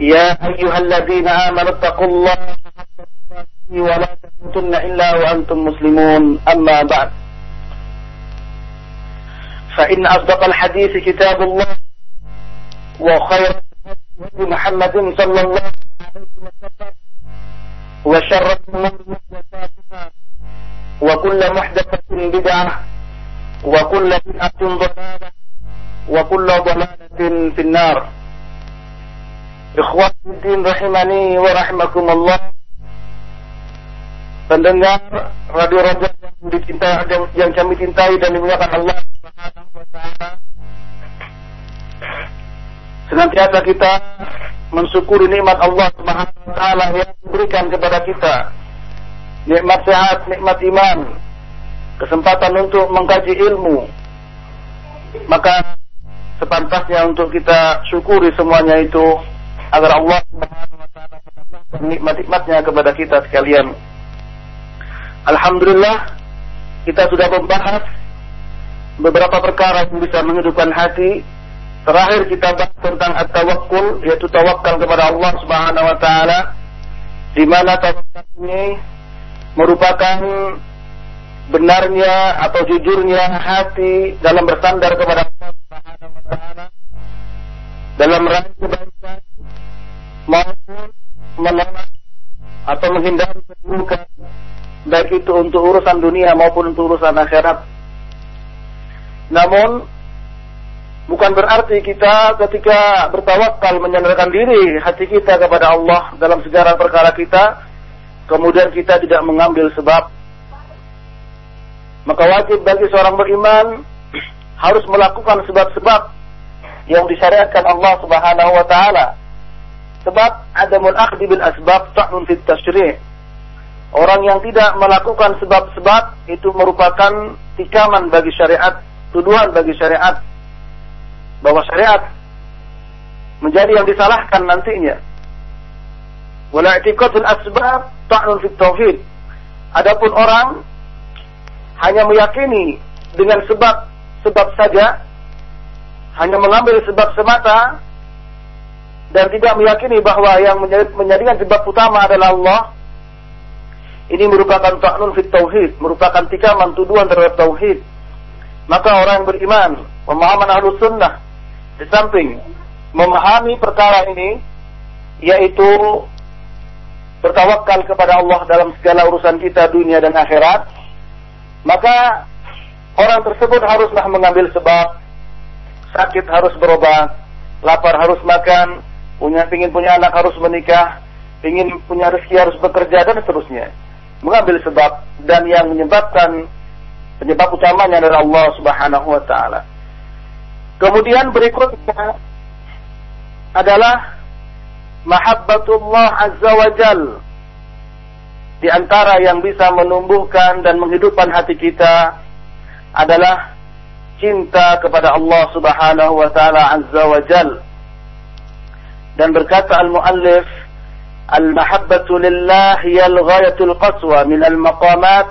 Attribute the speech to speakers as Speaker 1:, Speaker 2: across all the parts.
Speaker 1: يا أيها الذين آمنوا اتقوا الله ولا تموتن إلا وأنتم مسلمون. أما بعد. فإن أصدق الحديث كتاب الله وخير محمد صلى الله عليه وسلم وشر الأمور محدثاتها وكل محدثة بدعة وكل بدعة ضلالة وكل ضلالة في النار. Ikhwatiddin rahimani wa rahimakumullah Pendengar Radio Raja yang dicintai yang, yang kami cintai dan dimuliakan Allah. Senantiasa kita mensyukuri nikmat Allah Subhanahu wa taala yang diberikan kepada kita. Nikmat sehat, nikmat iman, kesempatan untuk mengkaji ilmu. Maka sepantasnya untuk kita syukuri semuanya itu agar Allah Subhanahu nikmat-nikmatnya kepada kita sekalian. Alhamdulillah kita sudah membahas beberapa perkara yang bisa menghidupkan hati. Terakhir kita bahas tentang at-tawakkul yaitu tawakal kepada Allah Subhanahu wa taala di mana tawakal ini merupakan benarnya atau jujurnya hati dalam bersandar kepada Allah Subhanahu wa taala dalam rangka kebaikan maupun menolak atau menghindari keburukan baik itu untuk urusan dunia maupun untuk urusan akhirat. Namun bukan berarti kita ketika bertawakal menyandarkan diri hati kita kepada Allah dalam segala perkara kita kemudian kita tidak mengambil sebab maka wajib bagi seorang beriman harus melakukan sebab-sebab yang disyariatkan Allah Subhanahu wa taala Sebab adamul akhdi bil asbab ta'nun fit tasyri'. Orang yang tidak melakukan sebab-sebab itu merupakan tikaman bagi syariat, tuduhan bagi syariat bahwa syariat menjadi yang disalahkan nantinya. Wala i'tiqadul asbab ta'nun fit tauhid. Adapun orang hanya meyakini dengan sebab sebab saja hanya mengambil sebab semata dan tidak meyakini bahwa yang menjadikan sebab utama adalah Allah, ini merupakan ta'nun fit tauhid, merupakan tikaman tuduhan terhadap tauhid. Maka orang yang beriman, pemahaman ahlu sunnah, di samping memahami perkara ini, yaitu bertawakal kepada Allah dalam segala urusan kita dunia dan akhirat, maka orang tersebut haruslah mengambil sebab, sakit harus berobat, lapar harus makan, punya ingin punya anak harus menikah, ingin punya rezeki harus bekerja dan seterusnya. Mengambil sebab dan yang menyebabkan penyebab utamanya adalah Allah Subhanahu wa taala. Kemudian berikutnya adalah mahabbatullah azza wa jal. Di antara yang bisa menumbuhkan dan menghidupkan hati kita adalah cinta kepada Allah Subhanahu wa taala azza wa jalla dan berkata al-muallif al-mahabbatu lillah hiya al-ghayatul qaswa min al-maqamat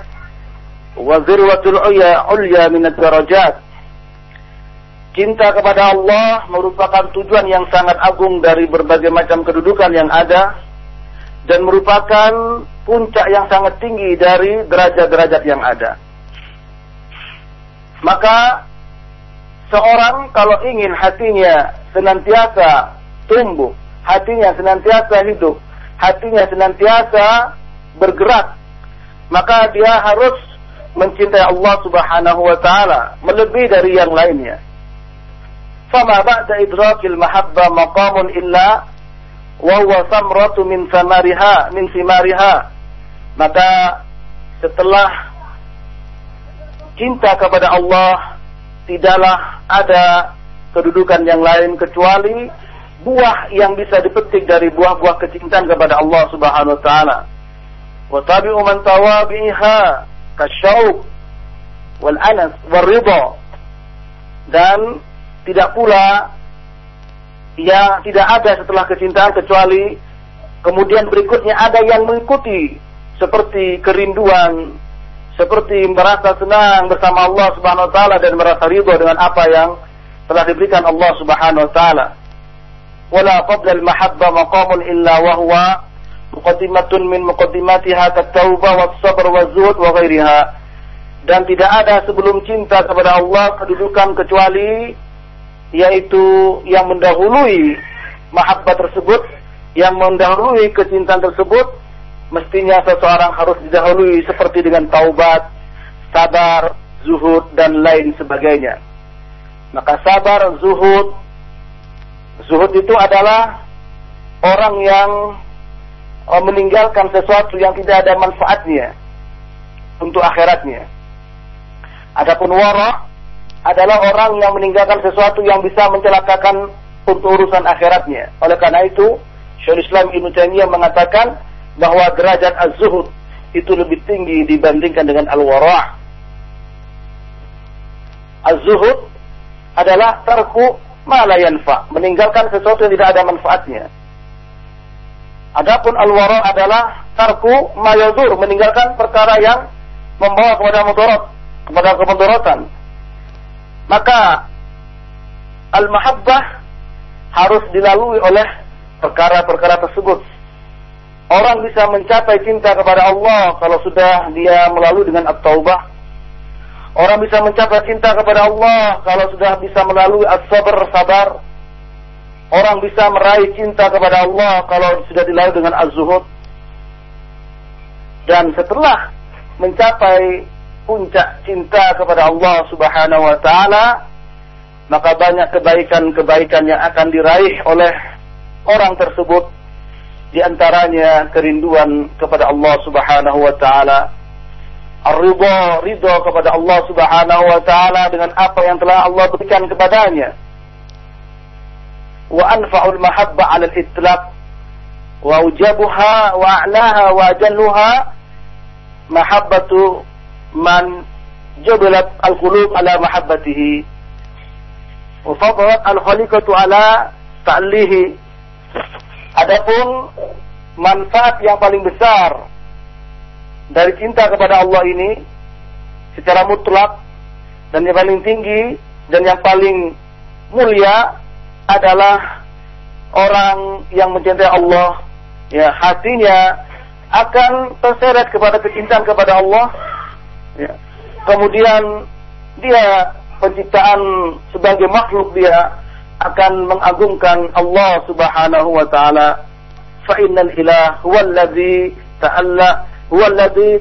Speaker 1: wa zirwatul ulya min ad-darajat Cinta kepada Allah merupakan tujuan yang sangat agung dari berbagai macam kedudukan yang ada dan merupakan puncak yang sangat tinggi dari derajat-derajat yang ada. Maka seorang kalau ingin hatinya senantiasa tumbuh, hatinya senantiasa hidup, hatinya senantiasa bergerak, maka dia harus mencintai Allah Subhanahu wa taala melebihi dari yang lainnya. Fama ba'da idrakil mahabba maqamun illa wa huwa samratu min samariha min simariha. Maka setelah cinta kepada Allah tidaklah ada kedudukan yang lain kecuali buah yang bisa dipetik dari buah-buah kecintaan kepada Allah Subhanahu wa taala. Wa tabi'u man tawabiha kasyauq wal anas wal ridha. Dan tidak pula yang tidak ada setelah kecintaan kecuali kemudian berikutnya ada yang mengikuti seperti kerinduan, seperti merasa senang bersama Allah Subhanahu wa taala dan merasa ridho dengan apa yang telah diberikan Allah Subhanahu wa taala. Al-mahabba maqamun illa wa huwa muqaddimatun min muqaddimatiha at-taubah was-sabr waz-zuhd wa ghairiha. Dan tidak ada sebelum cinta kepada Allah kedudukan kecuali yaitu yang mendahului mahabbah tersebut, yang mendahului kecintaan tersebut mestinya seseorang harus didahului seperti dengan taubat, sabar, zuhud dan lain sebagainya. Maka sabar, zuhud, zuhud itu adalah orang yang oh, meninggalkan sesuatu yang tidak ada manfaatnya untuk akhiratnya. Adapun wara adalah orang yang meninggalkan sesuatu yang bisa mencelakakan untuk urusan akhiratnya. Oleh karena itu, Syaikhul Islam Ibnu Taimiyah mengatakan bahwa derajat az-zuhud itu lebih tinggi dibandingkan dengan al-wara'. Az-zuhud adalah tarku ma la yanfa, meninggalkan sesuatu yang tidak ada manfaatnya. Adapun al-wara adalah tarku ma yadur, meninggalkan perkara yang membawa kepada mudarat, kepada kemudaratan. Maka al-mahabbah harus dilalui oleh perkara-perkara tersebut Orang bisa mencapai cinta kepada Allah kalau sudah dia melalui dengan at-taubah. Orang bisa mencapai cinta kepada Allah kalau sudah bisa melalui as-sabr, sabar. Orang bisa meraih cinta kepada Allah kalau sudah dilalui dengan az-zuhud. Dan setelah mencapai puncak cinta kepada Allah Subhanahu wa taala, maka banyak kebaikan-kebaikan yang akan diraih oleh orang tersebut di antaranya kerinduan kepada Allah Subhanahu wa taala. Ar-ridha, ridha kepada Allah Subhanahu wa taala dengan apa yang telah Allah berikan kepadanya. Wa anfa'ul mahabbah 'ala al-itlaq wa ujabuha wa a'laha wa ajalluha mahabbatu man jubilat al-qulub ala mahabbatihi wa fadalat al-khaliqatu ala ta'lihi Adapun manfaat yang paling besar dari cinta kepada Allah ini secara mutlak dan yang paling tinggi dan yang paling mulia adalah orang yang mencintai Allah ya hatinya akan terseret kepada kecintaan kepada Allah ya. kemudian dia penciptaan sebagai makhluk dia akan mengagungkan Allah Subhanahu wa taala. Fa innal ilah huwa alladhi ta'alla huwa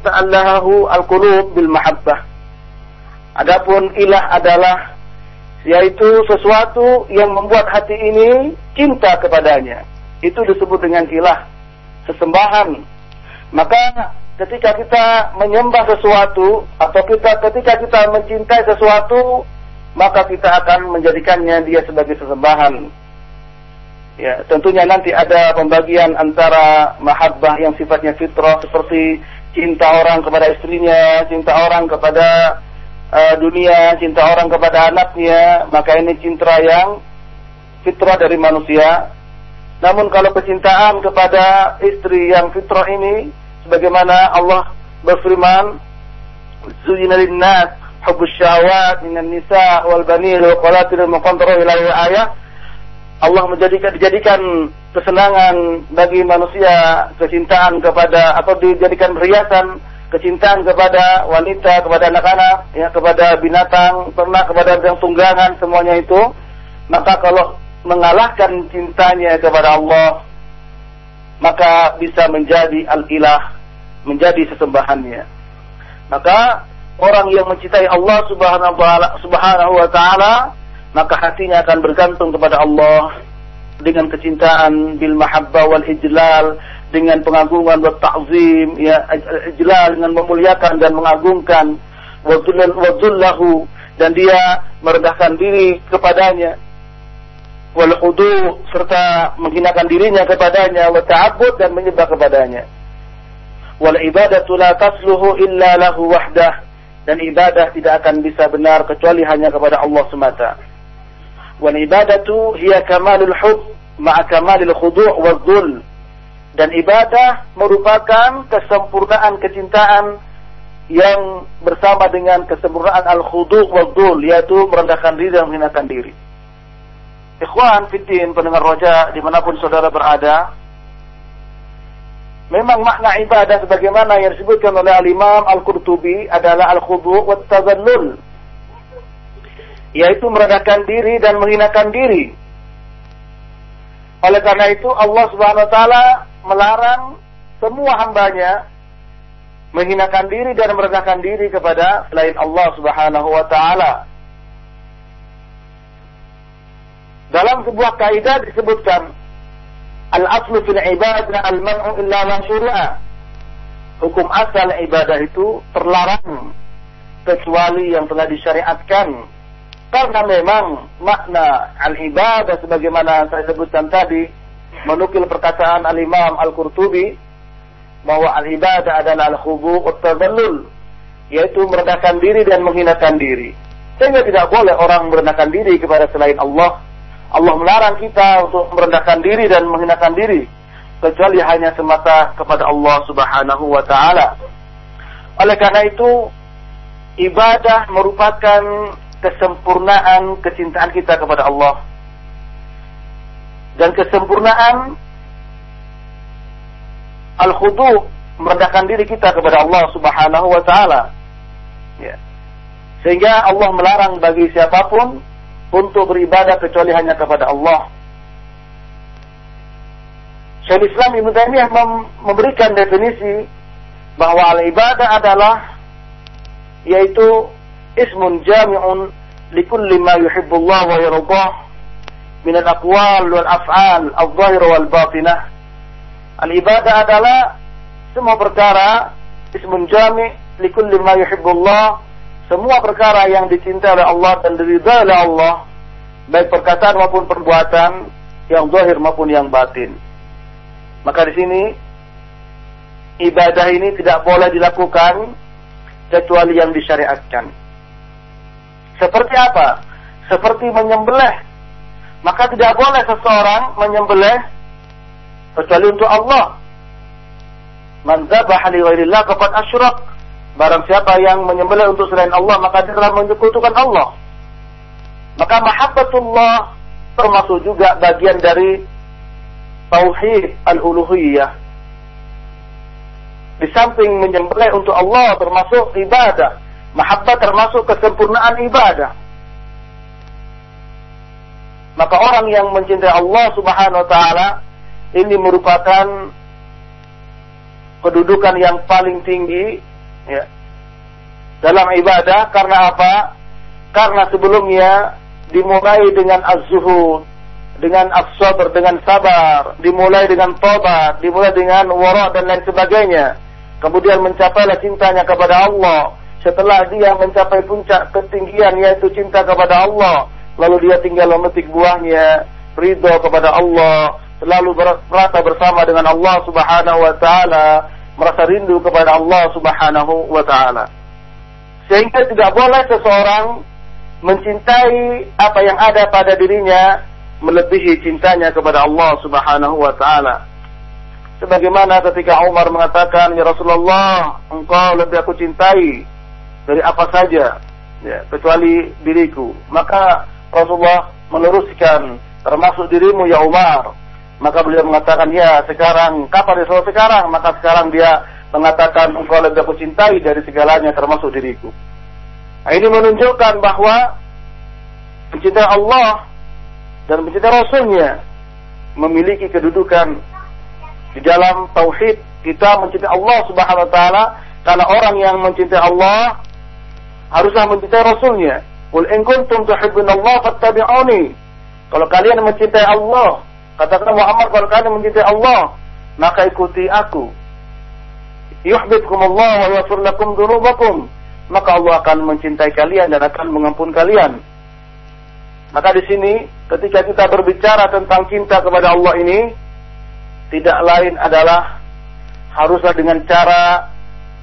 Speaker 1: ta'allahahu al-qulub bil mahabbah. Adapun ilah adalah yaitu sesuatu yang membuat hati ini cinta kepadanya. Itu disebut dengan ilah, sesembahan. Maka ketika kita menyembah sesuatu atau kita ketika kita mencintai sesuatu maka kita akan menjadikannya dia sebagai sesembahan. Ya, tentunya nanti ada pembagian antara mahabbah yang sifatnya fitrah seperti cinta orang kepada istrinya, cinta orang kepada uh, dunia, cinta orang kepada anaknya, maka ini cinta yang fitrah dari manusia. Namun kalau kecintaan kepada istri yang fitrah ini sebagaimana Allah berfirman, "Zuyina lin-nas hubbus syahwat minan nisa wal banin wal qanatir muqantarah ila ayat Allah menjadikan dijadikan kesenangan bagi manusia kecintaan kepada atau dijadikan perhiasan kecintaan kepada wanita kepada anak-anak ya kepada binatang ternak kepada yang tunggangan semuanya itu. Maka kalau mengalahkan cintanya kepada Allah maka bisa menjadi al-ilah menjadi sesembahannya. Maka orang yang mencintai Allah Subhanahu wa taala maka hatinya akan bergantung kepada Allah dengan kecintaan bil mahabbah wal ijlal dengan pengagungan wa ta'zim ya ijlal dengan memuliakan dan mengagungkan. Wa dan dia merendahkan diri kepadanya. Wal khudu serta menghinakan dirinya kepadanya wa ta'abbud dan menyembah kepadanya. Wal ibadatu la tasluhu illa lahu wahdah dan ibadah tidak akan bisa benar kecuali hanya kepada Allah semata wal ibadatu hiya kamalul hub ma'a kamalil khudu' wa dhul dan ibadah merupakan kesempurnaan kecintaan yang bersama dengan kesempurnaan al-khudu' wa dhul yaitu merendahkan diri dan menghinakan diri. Ikhwan fitin pendengar roja di mana pun saudara berada, memang makna ibadah sebagaimana yang disebutkan oleh al-Imam Al-Qurtubi adalah al-khudu' wa tazallul yaitu merendahkan diri dan menghinakan diri. Oleh karena itu Allah Subhanahu wa taala melarang semua hambanya menghinakan diri dan merendahkan diri kepada selain Allah Subhanahu wa taala. Dalam sebuah kaidah disebutkan al-aslu fil ibadah al-man'u illa ma. Hukum asal ibadah itu terlarang kecuali yang telah disyariatkan. Karena memang makna al-ibadah sebagaimana saya sebutkan tadi menukil perkataan al-Imam Al-Qurtubi bahwa al-ibadah adalah al-khubu' tazallul yaitu merendahkan diri dan menghinakan diri. Sehingga tidak boleh orang merendahkan diri kepada selain Allah. Allah melarang kita untuk merendahkan diri dan menghinakan diri kecuali hanya semata kepada Allah Subhanahu wa taala. Oleh karena itu ibadah merupakan kesempurnaan kecintaan kita kepada Allah dan kesempurnaan al-khudu merendahkan diri kita kepada Allah Subhanahu wa taala. Ya. Sehingga Allah melarang bagi siapa pun untuk beribadah kecuali hanya kepada Allah. Syaikhul Islam Ibnu Taimiyah memberikan definisi bahwa al-ibadah adalah yaitu ismun jami'un likulli ma yuhibbullah wa yardah min al-aqwal wal af'al al-zahira wal batinah. Al-ibadah adalah semua perkara ismun jami' likulli ma yuhibbullah semua perkara yang dicintai oleh Allah dan diridhai oleh Allah baik perkataan maupun perbuatan yang zahir maupun yang batin. Maka di sini ibadah ini tidak boleh dilakukan kecuali yang disyariatkan. Seperti apa? Seperti menyembelih maka tidak boleh seseorang menyembelih kecuali untuk Allah. Man dzabaha li ghairillah faqad asyrak. Barang siapa yang menyembelih untuk selain Allah maka dia telah menyekutukan Allah. Maka mahabbatullah termasuk juga bagian dari tauhid al-uluhiyah. Di samping menyembelih untuk Allah termasuk ibadah. Mahabbat termasuk kesempurnaan ibadah maka orang yang mencintai Allah Subhanahu wa taala ini merupakan kedudukan yang paling tinggi ya, dalam ibadah karena apa? Karena sebelumnya dimulai dengan az-zuhud, dengan as-sabr, dengan sabar, dimulai dengan tobat, dimulai dengan wara dan lain sebagainya. Kemudian mencapailah cintanya kepada Allah. Setelah dia mencapai puncak ketinggian yaitu cinta kepada Allah, lalu dia tinggal memetik buahnya, ridho kepada Allah, selalu merasa bersama dengan Allah Subhanahu wa taala, merasa rindu kepada Allah Subhanahu wa taala. Sehingga tidak boleh seseorang mencintai apa yang ada pada dirinya melebihi cintanya kepada Allah Subhanahu wa taala. Sebagaimana ketika Umar mengatakan, "Ya Rasulullah, engkau lebih aku cintai dari apa saja, ya, kecuali diriku." Maka Rasulullah meneruskan termasuk dirimu ya Umar. Maka beliau mengatakan ya sekarang kapan Rasul sekarang maka sekarang dia mengatakan engkau lebih aku cintai dari segalanya termasuk diriku. Nah, ini menunjukkan bahwa mencintai Allah dan mencintai Rasulnya memiliki kedudukan di dalam tauhid kita mencintai Allah Subhanahu wa taala karena orang yang mencintai Allah haruslah mencintai Rasulnya in kuntum Allah fattabi'uni. Kalau kalian mencintai Allah, katakan Muhammad kalau kalian mencintai Allah, maka ikuti aku. Yuhibbukum Allah wa yaghfir lakum dzunubakum. Maka Allah akan mencintai kalian dan akan mengampun kalian. Maka di sini ketika kita berbicara tentang cinta kepada Allah ini tidak lain adalah haruslah dengan cara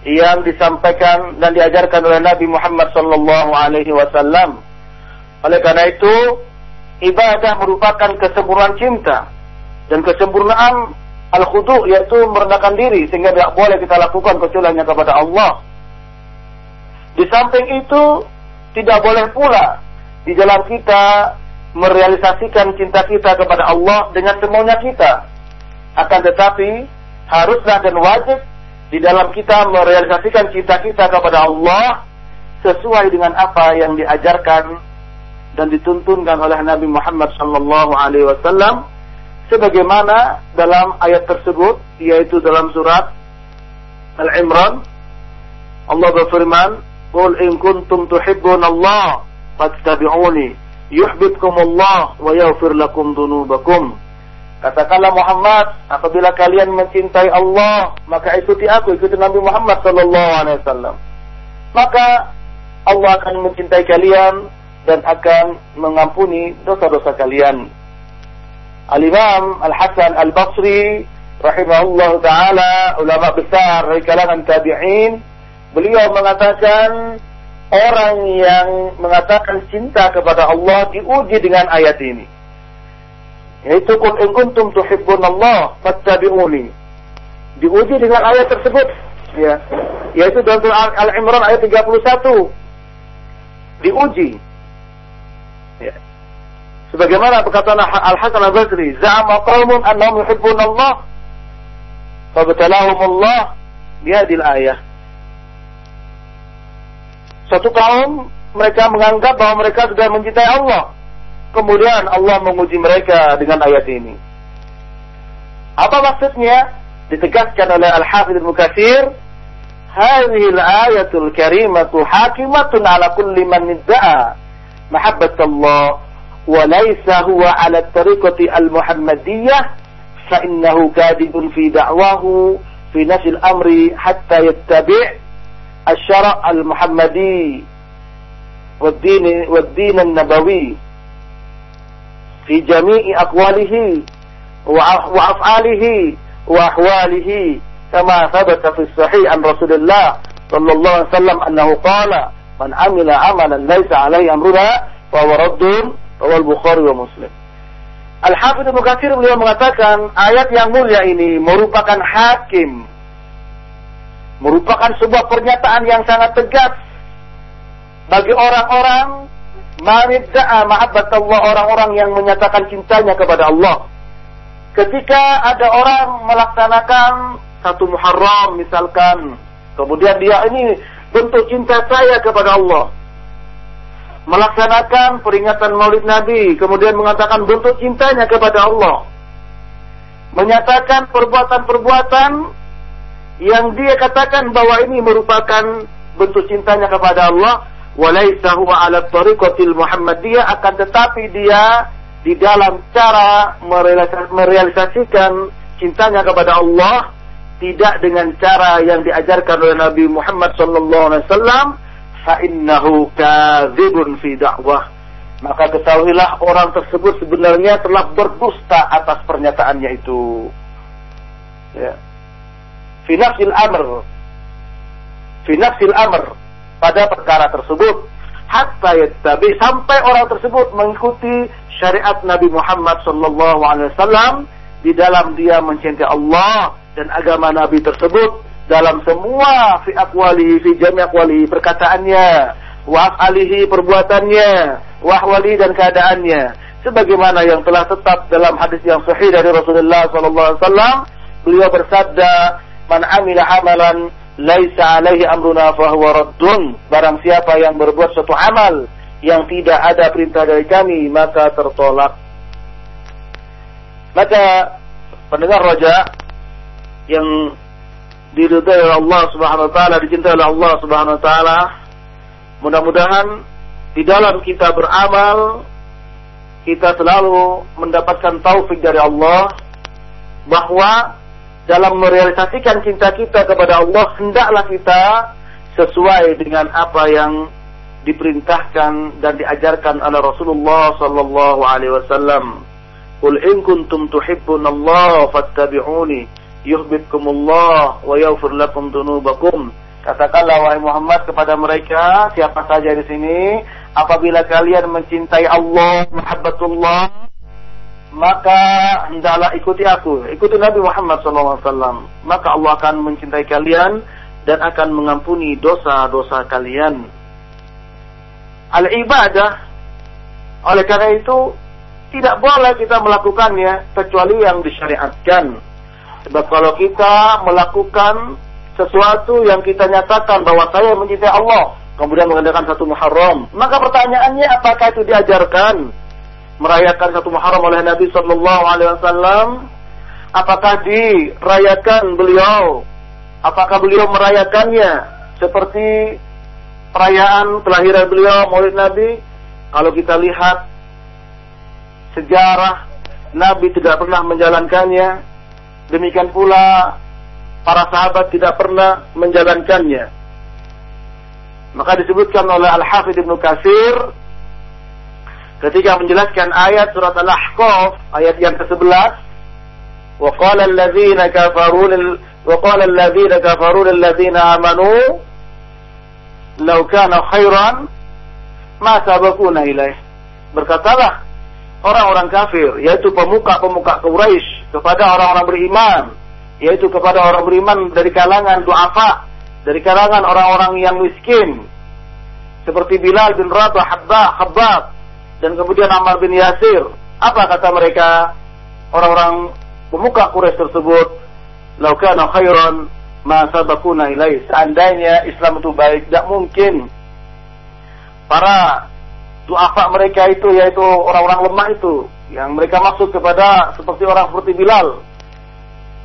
Speaker 1: yang disampaikan dan diajarkan oleh Nabi Muhammad sallallahu alaihi wasallam. Oleh karena itu, ibadah merupakan kesempurnaan cinta dan kesempurnaan al-khudu yaitu merendahkan diri sehingga tidak boleh kita lakukan kecuali hanya kepada Allah. Di samping itu, tidak boleh pula di dalam kita merealisasikan cinta kita kepada Allah dengan semaunya kita. Akan tetapi haruslah dan wajib di dalam kita merealisasikan cinta kita kepada Allah sesuai dengan apa yang diajarkan dan dituntunkan oleh Nabi Muhammad sallallahu alaihi wasallam sebagaimana dalam ayat tersebut yaitu dalam surat Al-Imran Allah berfirman Qul in kuntum tuhibbun Allah fattabi'uni yuhibbukum Allah wa yaghfir lakum dhunubakum. Katakanlah Muhammad, apabila kalian mencintai Allah, maka ikuti aku, ikuti Nabi Muhammad sallallahu alaihi wasallam. Maka Allah akan mencintai kalian dan akan mengampuni dosa-dosa kalian. Al-Imam Al-Hasan Al-Basri rahimahullah taala ulama besar dari kalangan tabi'in beliau mengatakan orang yang mengatakan cinta kepada Allah diuji dengan ayat ini. Yaitu qul in kuntum tuhibbun Allah fattabi'uni. Diuji dengan ayat tersebut ya. Yaitu dalam Al-Imran ayat 31. Diuji. Ya. Sebagaimana perkataan Al-Hasan Al-Basri, za'ama qaumun annahum yuhibbun Allah fabtalahum Allah bihadil ayah Suatu kaum mereka menganggap bahwa mereka sudah mencintai Allah. Kemudian Allah menguji mereka dengan ayat ini. Apa maksudnya? Ditegaskan oleh Al-Hafidh Al-Mukathir, هذه الآية الكريمة حاكمة على كل من ادعى محبة الله وليس هو على الطريقة المحمدية فإنه كاذب في دعواه في نفي الأمر حتى يتبع الشرع المحمدي والدين, والدين النبوي fi jami'i aqwalihi wa af'alihi wa ahwalihi kama sabata fi sahih an rasulullah. sallallahu alaihi wasallam annahu qala man amila amalan laysa alaihi amruna fa huwa raddun rawal Bukhari wa Muslim Al-Hafidh Ibnu Katsir beliau mengatakan ayat yang mulia ini merupakan hakim merupakan sebuah pernyataan yang sangat tegas bagi orang-orang manidda'a mahabbat Allah orang-orang yang menyatakan cintanya kepada Allah. Ketika ada orang melaksanakan satu Muharram misalkan, kemudian dia ini bentuk cinta saya kepada Allah. Melaksanakan peringatan Maulid Nabi, kemudian mengatakan bentuk cintanya kepada Allah. Menyatakan perbuatan-perbuatan yang dia katakan bahwa ini merupakan bentuk cintanya kepada Allah walaisa huwa ala tariqatil muhammadiyah akan tetapi dia di dalam cara merealisasikan cintanya kepada Allah tidak dengan cara yang diajarkan oleh Nabi Muhammad sallallahu alaihi wasallam fa innahu kadzibun fi da'wah. Maka ketahuilah orang tersebut sebenarnya telah berdusta atas pernyataannya itu. Ya. Fi amr. Fi nafsil amr pada perkara tersebut. Hatta yattabi sampai orang tersebut mengikuti syariat Nabi Muhammad sallallahu alaihi wasallam di dalam dia mencintai Allah dan agama Nabi tersebut dalam semua fi aqwali fi jami' aqwali perkataannya wa alihi perbuatannya wa ahwali dan keadaannya. Sebagaimana yang telah tetap dalam hadis yang sahih dari Rasulullah sallallahu alaihi wasallam beliau bersabda man amila amalan laisa alaihi amruna fahuwa raddun. Barang siapa yang berbuat suatu amal yang tidak ada perintah dari kami, maka tertolak. Maka pendengar roja yang diridhai oleh Allah Subhanahu wa taala, dicintai oleh Allah Subhanahu wa taala, mudah-mudahan di dalam kita beramal kita selalu mendapatkan taufik dari Allah bahwa dalam merealisasikan cinta kita kepada Allah hendaklah kita sesuai dengan apa yang diperintahkan dan diajarkan oleh Rasulullah sallallahu alaihi wasallam. Qul in kuntum Allah fattabi'uni yuhibbukumullah wa yaghfir lakum dzunubakum. Katakanlah wahai Muhammad kepada mereka siapa saja di sini apabila kalian mencintai Allah, mahabbatullah, maka hendaklah ikuti aku, ikuti Nabi Muhammad SAW. Maka Allah akan mencintai kalian dan akan mengampuni dosa-dosa kalian. Al-ibadah, oleh karena itu tidak boleh kita melakukannya kecuali yang disyariatkan. Sebab kalau kita melakukan sesuatu yang kita nyatakan bahwa saya mencintai Allah, kemudian mengadakan satu Muharram, maka pertanyaannya apakah itu diajarkan merayakan satu Muharram oleh Nabi Shallallahu Alaihi Wasallam? Apakah dirayakan beliau? Apakah beliau merayakannya seperti perayaan kelahiran beliau Maulid Nabi? Kalau kita lihat sejarah Nabi tidak pernah menjalankannya. Demikian pula para sahabat tidak pernah menjalankannya. Maka disebutkan oleh Al-Hafidh Ibnu Katsir ketika menjelaskan ayat surat Al-Ahqaf ayat yang ke-11 وقال الذين كفروا لل... وقال الذين كفروا للذين آمنوا لو كان خيرا ما سبقونا إليه berkatalah orang-orang kafir, yaitu pemuka-pemuka Quraisy kepada orang-orang beriman, yaitu kepada orang beriman dari kalangan duafa, dari kalangan orang-orang yang miskin, seperti Bilal bin Rabah, Habba, Habab, dan kemudian Ammar bin Yasir. Apa kata mereka? Orang-orang pemuka Quraisy tersebut, "Laukana khairan ma sabakuna ilaih." Seandainya Islam itu baik, tidak mungkin para duafa mereka itu yaitu orang-orang lemah itu yang mereka maksud kepada seperti orang seperti Bilal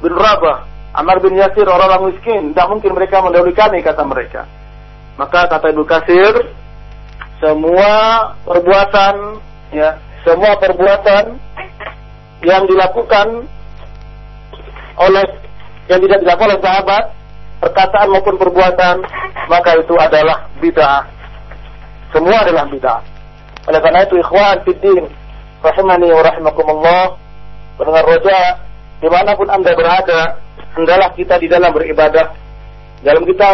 Speaker 1: bin Rabah, Amar bin Yasir orang-orang miskin, tidak mungkin mereka mendahului kami kata mereka. Maka kata Ibu Kasir, semua perbuatan ya, semua perbuatan yang dilakukan oleh yang tidak dilakukan oleh sahabat, perkataan maupun perbuatan, maka itu adalah bid'ah. Semua adalah bid'ah. Oleh karena itu ikhwan fiddin rahimani wa rahimakumullah pendengar roja di mana pun anda berada hendaklah kita di dalam beribadah dalam kita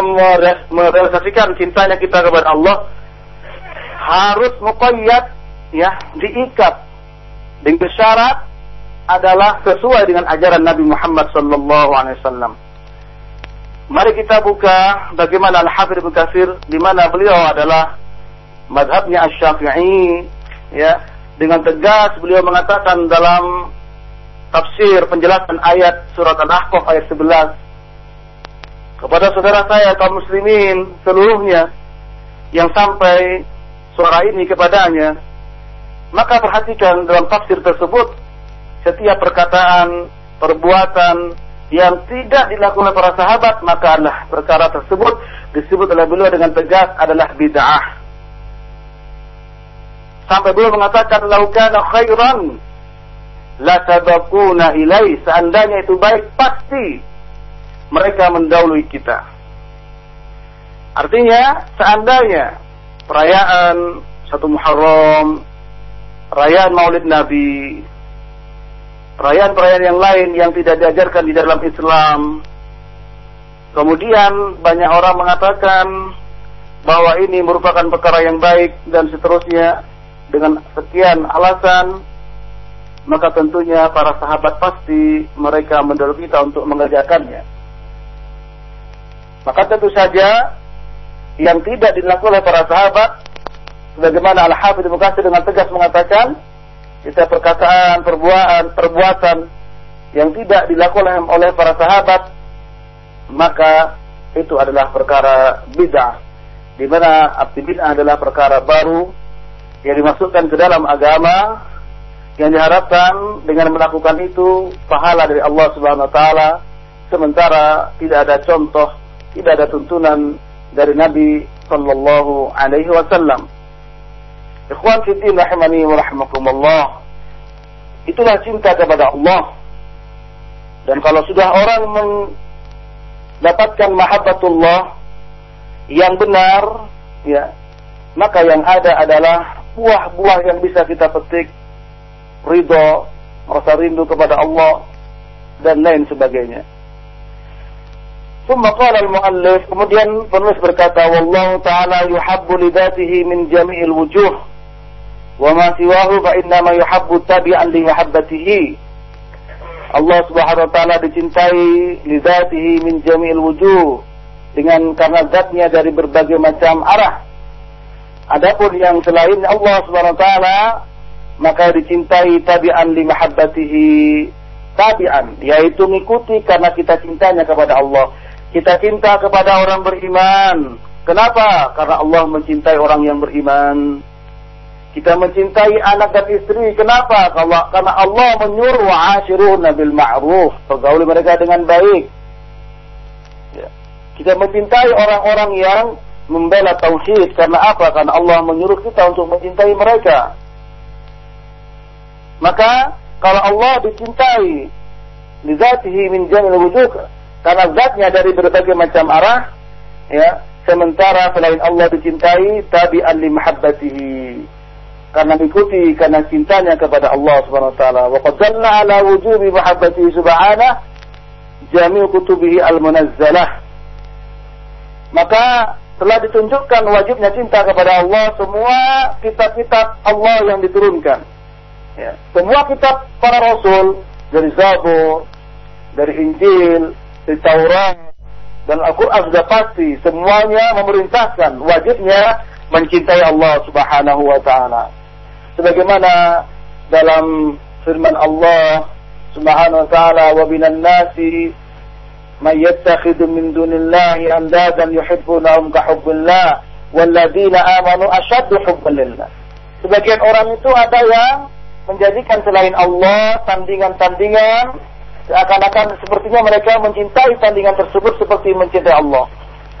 Speaker 1: merealisasikan cintanya kita kepada Allah harus muqayyad ya diikat dengan syarat adalah sesuai dengan ajaran Nabi Muhammad wasallam. Mari kita buka bagaimana Al-Hafidz Ibnu Katsir di mana beliau adalah madhabnya Asy-Syafi'i ya dengan tegas beliau mengatakan dalam tafsir penjelasan ayat surat Al-Ahqaf ayat 11 kepada saudara saya kaum muslimin seluruhnya yang sampai suara ini kepadanya maka perhatikan dalam tafsir tersebut setiap perkataan perbuatan yang tidak dilakukan para sahabat maka adalah perkara tersebut disebut oleh beliau dengan tegas adalah bid'ah Sampai beliau mengatakan laukana khairan la sabaquna ilai seandainya itu baik pasti mereka mendahului kita. Artinya seandainya perayaan satu Muharram, perayaan Maulid Nabi, perayaan-perayaan yang lain yang tidak diajarkan di dalam Islam. Kemudian banyak orang mengatakan bahwa ini merupakan perkara yang baik dan seterusnya dengan sekian alasan maka tentunya para sahabat pasti mereka mendorong kita untuk mengerjakannya. Maka tentu saja yang tidak dilakukan oleh para sahabat sebagaimana Al-Hafidz Muqassir dengan tegas mengatakan kita perkataan, perbuatan, perbuatan yang tidak dilakukan oleh para sahabat maka itu adalah perkara bid'ah. Di mana bid'ah adalah perkara baru yang dimasukkan ke dalam agama yang diharapkan dengan melakukan itu pahala dari Allah Subhanahu wa taala. Sementara tidak ada contoh, tidak ada tuntunan dari Nabi sallallahu alaihi wasallam. Ikhwan fillah rahimani wa. Itulah cinta kepada Allah. Dan kalau sudah orang mendapatkan mahabbatullah yang benar, ya, maka yang ada adalah buah-buah yang bisa kita petik ridho, rasa rindu kepada Allah dan lain sebagainya. ثم قال المؤلف kemudian penulis berkata wallahu taala yuhabbu lidatihi min jami'il wujuh wa ma siwahu fa innama yuhabbu tabi'an li mahabbatihi Allah Subhanahu wa taala dicintai lidatihi min jami'il wujuh dengan karena zatnya dari berbagai macam arah Adapun yang selain Allah Subhanahu wa taala maka dicintai tabi'an li mahabbatihi tabi'an yaitu mengikuti karena kita cintanya kepada Allah kita cinta kepada orang beriman. Kenapa? Karena Allah mencintai orang yang beriman. Kita mencintai anak dan istri. Kenapa? Karena Allah menyuruh wa'ashiruhunna bil ma'ruf. Pergauli mereka dengan baik. Ya. Kita mencintai orang-orang yang membela tauhid. Karena apa? Karena Allah menyuruh kita untuk mencintai mereka. Maka kalau Allah dicintai, lizatihi min jamil wujuh, karena zatnya dari berbagai macam arah ya sementara selain Allah dicintai tabi'an li mahabbatihi karena mengikuti karena cintanya kepada Allah Subhanahu wa taala wa qad ala wujubi mahabbatihi subhanahu jami' kutubihi al-munazzalah maka telah ditunjukkan wajibnya cinta kepada Allah semua kitab-kitab Allah yang diturunkan. Ya. Semua kitab para rasul dari Zabur, dari Injil, di Taurat dan Al-Quran sudah pasti semuanya memerintahkan wajibnya mencintai Allah Subhanahu wa taala. Sebagaimana dalam firman Allah Subhanahu wa taala wa binan nasi may yattakhidhu min dunillahi andadan yuhibbunahum ka hubbillah walladzina amanu ashaddu hubban lillah. Sebagian orang itu ada yang menjadikan selain Allah tandingan-tandingan seakan-akan sepertinya mereka mencintai tandingan tersebut seperti mencintai Allah.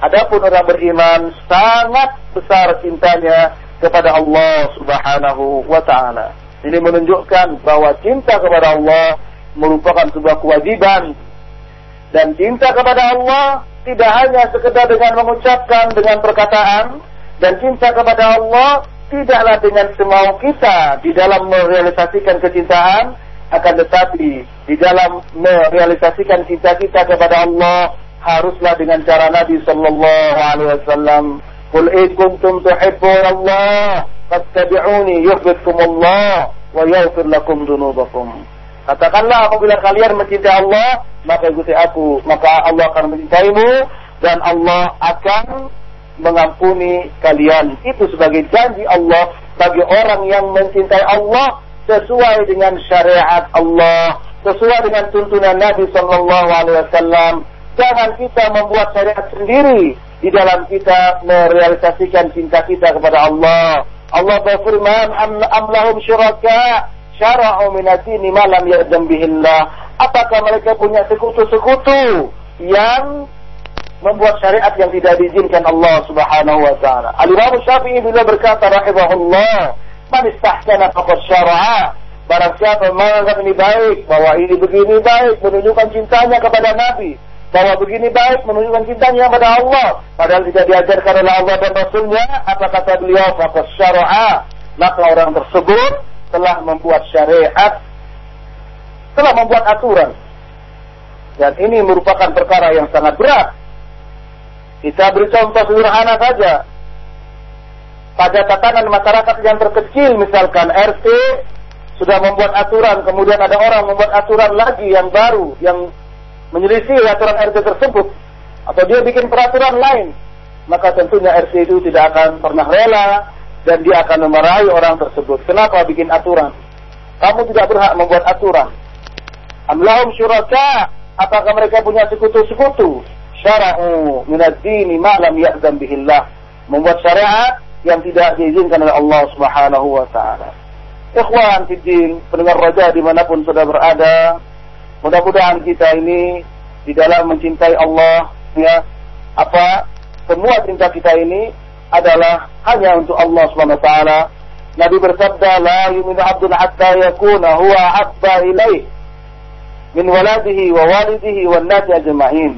Speaker 1: Adapun orang beriman sangat besar cintanya kepada Allah Subhanahu wa taala. Ini menunjukkan bahwa cinta kepada Allah merupakan sebuah kewajiban dan cinta kepada Allah tidak hanya sekedar dengan mengucapkan dengan perkataan dan cinta kepada Allah tidaklah dengan semau kita di dalam merealisasikan kecintaan akan tetapi di dalam merealisasikan cinta kita kepada Allah haruslah dengan cara Nabi sallallahu alaihi wasallam Qul in kuntum tuhibbun Allah fattabi'uni yuhibbukum Allah wa yaghfir lakum dhunubakum. Katakanlah apabila kalian mencintai Allah, maka ikuti aku, maka Allah akan mencintaimu dan Allah akan mengampuni kalian. Itu sebagai janji Allah bagi orang yang mencintai Allah sesuai dengan syariat Allah, sesuai dengan tuntunan Nabi Sallallahu Alaihi Wasallam. Jangan kita membuat syariat sendiri di dalam kita merealisasikan cinta kita kepada Allah. Allah berfirman, "Am lahum syuraka syara'u min ad-dini ma lam ya'zam bihillah." Apakah mereka punya sekutu-sekutu yang membuat syariat yang tidak diizinkan Allah Subhanahu wa taala. Al-Imam Syafi'i bila berkata rahimahullah, Man istahsana faqad syara'a. Barang siapa menganggap ini baik, bahwa ini begini baik, menunjukkan cintanya kepada Nabi, bahwa begini baik, menunjukkan cintanya kepada Allah, padahal tidak diajarkan oleh Allah dan Rasulnya, apa kata beliau? Faqad syara'a. Maka orang tersebut telah membuat syariat, telah membuat aturan. Dan ini merupakan perkara yang sangat berat. Kita beri contoh sederhana saja pada tatanan masyarakat yang terkecil misalkan RT sudah membuat aturan kemudian ada orang membuat aturan lagi yang baru yang menyelisih aturan RT tersebut atau dia bikin peraturan lain maka tentunya RT itu tidak akan pernah rela dan dia akan memarahi orang tersebut. Kenapa bikin aturan? Kamu tidak berhak membuat aturan. Amlahum syuraka apakah mereka punya sekutu-sekutu? Syara'u minad dini ma lam ya'zam bihillah. Membuat syariat yang tidak diizinkan oleh Allah Subhanahu wa taala. Ikhwan fiddin, pendengar raja di mana pun sudah berada, mudah-mudahan kita ini di dalam mencintai Allah, ya, apa semua cinta kita ini adalah hanya untuk Allah Subhanahu wa taala. Nabi bersabda, "La yu'minu 'abdun hatta yakuna huwa habba ilaih min waladihi wa walidihi wan nasi ajma'in."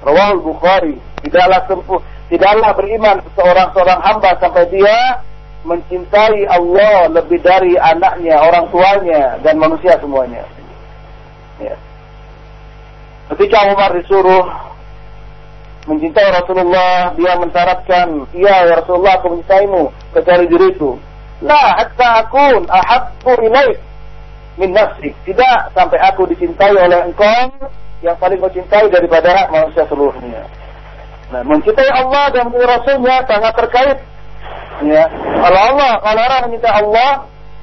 Speaker 1: Rawahul Bukhari. Tidaklah tidaklah beriman seseorang seorang hamba sampai dia mencintai Allah lebih dari anaknya, orang tuanya dan manusia semuanya. Ya. Ketika Umar disuruh mencintai Rasulullah, dia mensyaratkan, "Iya ya Rasulullah, aku mencintaimu kecuali diriku." La hatta akun ahabbu ilaik min nafsik. Tidak sampai aku dicintai oleh engkau yang paling kau cintai daripada manusia seluruhnya. Nah, mencintai Allah dan mencintai Rasulnya sangat terkait. Ya, kalau Allah, kalau orang mencintai Allah,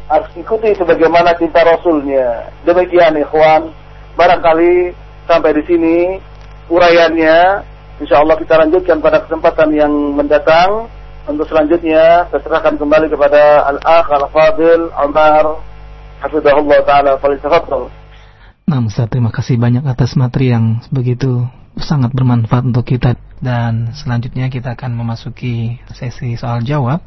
Speaker 1: harus ikuti sebagaimana cinta Rasulnya. Demikian, ikhwan. Barangkali sampai di sini uraiannya. Insya Allah kita lanjutkan pada kesempatan yang mendatang. Untuk selanjutnya, saya serahkan kembali kepada Al-Akh Al-Fadil Umar Hafizahullah Ta'ala Falisafadul.
Speaker 2: Nah, Ustaz, terima kasih banyak atas materi yang begitu sangat bermanfaat untuk kita dan selanjutnya kita akan memasuki sesi soal jawab.